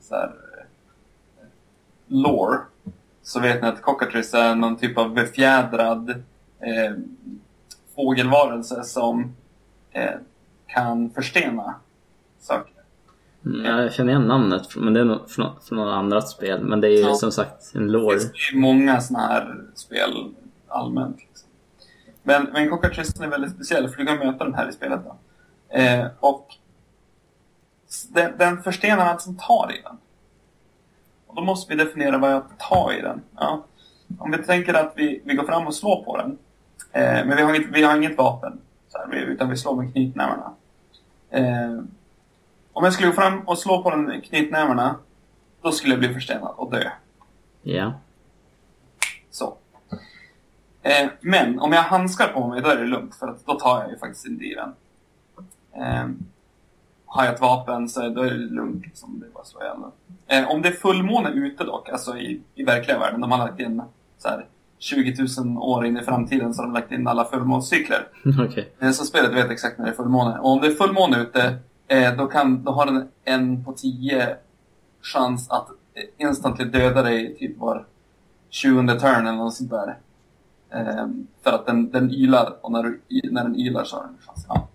C: så här, eh, lore. Så vet ni att Cockatrice är någon typ av befjädrad eh, fågelvarelse som eh, kan förstena saker.
A: Mm, jag känner igen namnet, men det är nog från, från något annat spel. Men det är ju
C: Ja.
A: som sagt en
C: Det
A: lore.
C: finns ju många sådana här spel allmänt. Liksom. Men, men Cockatrice är väldigt speciell för du kan möta den här i spelet. Då. Eh, och den, den förstenar allt som tar i den. Och då måste vi definiera vad är att ta i den. Ja. Om vi tänker att vi, vi går fram och slår på den. Eh, men vi har inget, vi har inget vapen. Så här, utan vi slår med knytnävarna. Eh, om jag skulle gå fram och slå på den med knytnävarna. Då skulle jag bli förstenad och dö.
A: Ja.
C: Så. Eh, men om jag har handskar på mig, då är det lugnt. För att då tar jag ju faktiskt inte i den. Har jag ett vapen så är- då är det lugnt. Liksom. Det är bara den. eh, Om det är fullmåne ute dock, alltså i, i verkliga världen. De har lagt in så här, 20 000 år in i framtiden så har de lagt in alla fullmånscykler.
A: Okej.
C: Eh, Så spelet vet exakt när det är fullmåne. Och om det är fullmåne ute, eh, då, kan, då har den en på 10 chans att eh, instantly döda dig typ var 20 turn eller något sånt där. Eh, för att den, den ylar och när, du, när den ylar så har den en chans. Ja.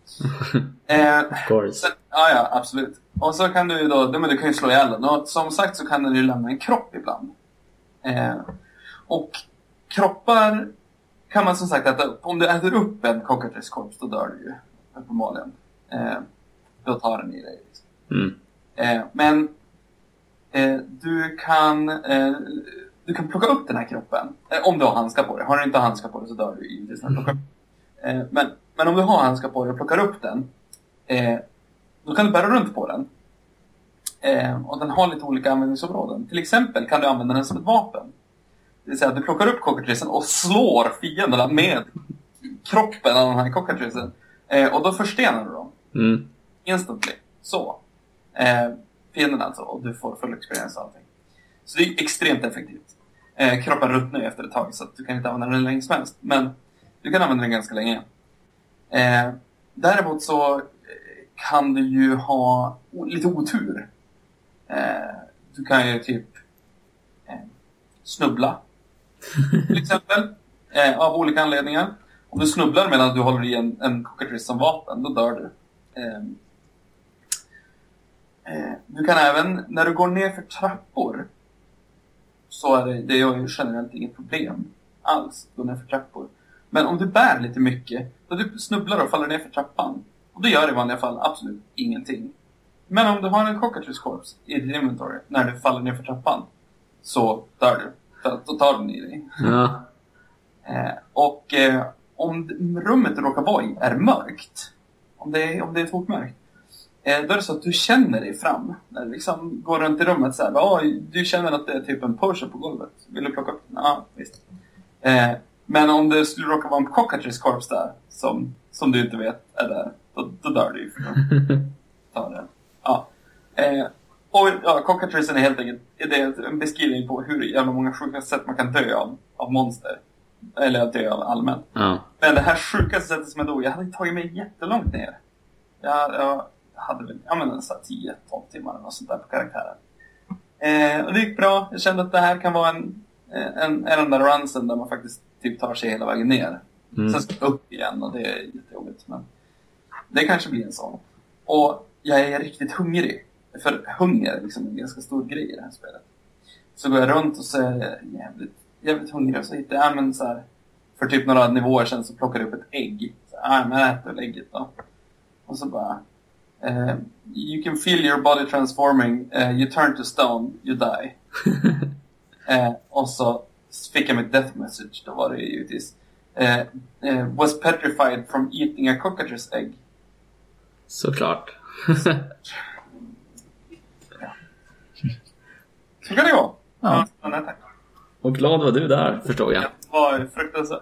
C: Eh,
A: Of course.
C: Sen, ja, ja, absolut. Och så kan du ju då, men du kan ju slå ihjäl den. Och som sagt så kan den ju lämna en kropp ibland. Eh, och kroppar kan man som sagt äta upp. Om du äter upp en cockatrice korps då dör du ju. Uppenbarligen. Eh, då tar den i dig. Liksom.
A: Mm.
C: Eh, men eh, du kan eh, du kan plocka upp den här kroppen. Eh, om du har handskar på dig. Har du inte handskar på dig så dör du givetvis. plockar upp. Eh, men, men om du har handskar på dig och plockar upp den. Eh, då kan du bära runt på den. Eh, och den har lite olika användningsområden. Till exempel kan du använda den som ett vapen. Det vill säga att du plockar upp cockatricen och slår fienderna med kroppen av den här cockatricen. Eh, och då förstenar du dem
A: Mm.
C: instantly. Så. Eh, fienden alltså, och du får full experience och allting. Så det är extremt effektivt. Eh, kroppen ruttnar ju efter ett tag så att du kan inte använda den länge som helst. Men du kan använda den ganska länge. Eh, däremot så eh, kan du ju ha lite otur. Eh, du kan ju typ eh, snubbla. Till exempel. Eh, av olika anledningar. Om du snubblar medan du håller i en, en cockatrice som vapen, då dör du. Ehm, eh, du kan även, när du går ner för trappor, så är det, det är ju generellt inget problem alls att gå ner för trappor. Men om du bär lite mycket, då du snubblar och faller ner för trappan, och det gör i vanliga fall absolut ingenting. Men om du har en cockatrice i din inventory, när du faller ner för trappan, så dör du. För att då tar den i dig.
A: Ja.
C: Eh, och eh, om rummet du råkar vara i är mörkt, om det är, om det är tokmörkt, eh, då är det så att du känner dig fram. När du liksom går runt i rummet så här, "Ja, du känner att det är typ en Porsche på golvet. Vill du plocka upp den? Ja, visst. Men om det skulle råka vara en cockatrice corpse där, som, som du inte vet är där, då, då dör du ju. Ta den. Ja. Eh, och ja, cockatricen är helt enkelt det är en beskrivning på hur jävla många sjuka sätt man kan dö av, av monster. Eller att dö av allmänt.
A: ja.
C: Men det här sjukaste sättet som jag dog, jag hade tagit mig jättelångt ner. Jag, jag hade väl, ja men så här 10-12 timmar eller något sånt där på karaktären. Eh, och det gick bra. Jag kände att det här kan vara en, en, en av de där runsen där man faktiskt typ tar sig hela vägen ner.
A: Mm.
C: Sen ska jag upp igen och det är jättejobbigt. Men det kanske blir en sån. Och jag är riktigt hungrig. För hunger är liksom en ganska stor grej i det här spelet. Så går jag runt och så är jag jävligt, jävligt hungrig och så hittar jag, ja, men så här, för typ några nivåer sen så plockade jag upp ett ägg. Så, ja, men ät väl ägget då. Och så bara, eh, you can feel your body transforming, eh, you turn to stone, you die. eh, och så fick jag mitt death message, då var det givetvis eh, eh, was petrified from eating a cockatrice egg.
A: Såklart.
C: Så kan det gå.
B: Ja.
A: Och glad var du där, förstår jag.
C: Var fruktansvärt.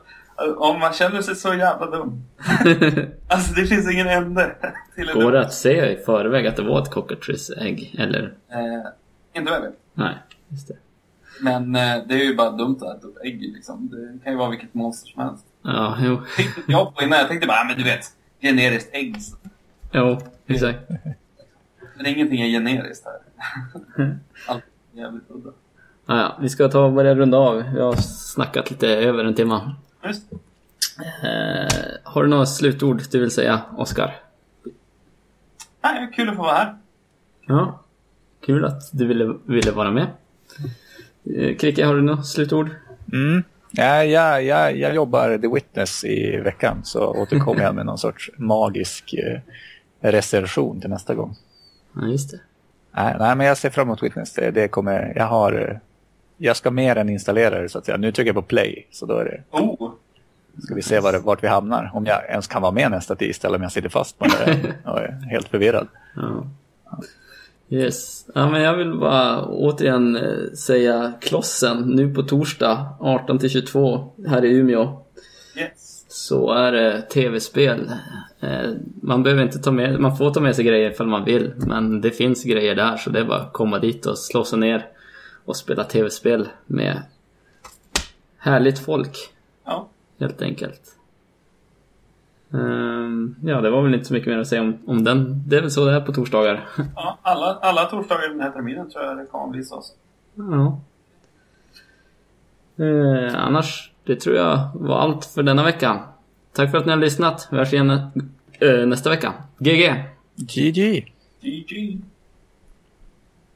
C: Om man känner sig så jävla dum. Alltså det finns ingen ände till
A: Går det att se i förväg att det var ett cockatrice-ägg? Eller?
C: Eh, inte vad jag vet.
A: Nej, just det.
C: Men eh, det är ju bara dumt att äta upp ägg liksom. Det kan ju vara vilket monster som helst.
A: Ja, jo.
C: Jag på innan. Jag tänkte bara, men du vet, generiskt ägg.
A: Jo, exakt.
C: Men ingenting är generiskt här. Allt är jävligt udda.
A: Ja, ja, vi ska ta och börja runda av. Vi har snackat lite över en timme.
C: Just.
A: Eh, har du några slutord du vill säga, Oskar?
C: Nej, kul att få vara här.
A: Ja, kul att du ville, ville vara med. Eh, Kricke, har du några slutord?
B: Mm. Ja, ja, ja, jag jobbar The Witness i veckan så återkommer jag med någon sorts magisk eh, recension till nästa gång.
A: Ja, just det.
B: Nej, nej, men jag ser fram emot Witness. Det, det kommer, jag har, jag ska mer än installera det så att säga. Nu trycker jag på play så då är det,
C: Oh!
B: ska vi se var, vart vi hamnar. Om jag ens kan vara med nästa tisdag eller om jag sitter fast på det och är helt förvirrad.
A: Ja. Yes. Ja, men jag vill bara återigen eh, säga Klossen nu på torsdag 18 till 22 här i Umeå.
C: Yes.
A: Så är det tv-spel. Eh, Man behöver inte ta med, man får ta med sig grejer ifall man vill. Men det finns grejer där så det är bara att komma dit och slå sig ner och spela tv-spel med härligt folk.
C: Ja.
A: Helt enkelt. Ehm, ja, det var väl inte så mycket mer att säga om, om den. Det är väl så det är på torsdagar.
C: ja alla, alla torsdagar den här terminen tror jag det kommer bli så.
A: Ja. Eh, annars, det tror jag var allt för denna vecka. Tack för att ni har lyssnat. Vi hörs igen eh, nästa vecka. GG!
B: GG!
C: GG!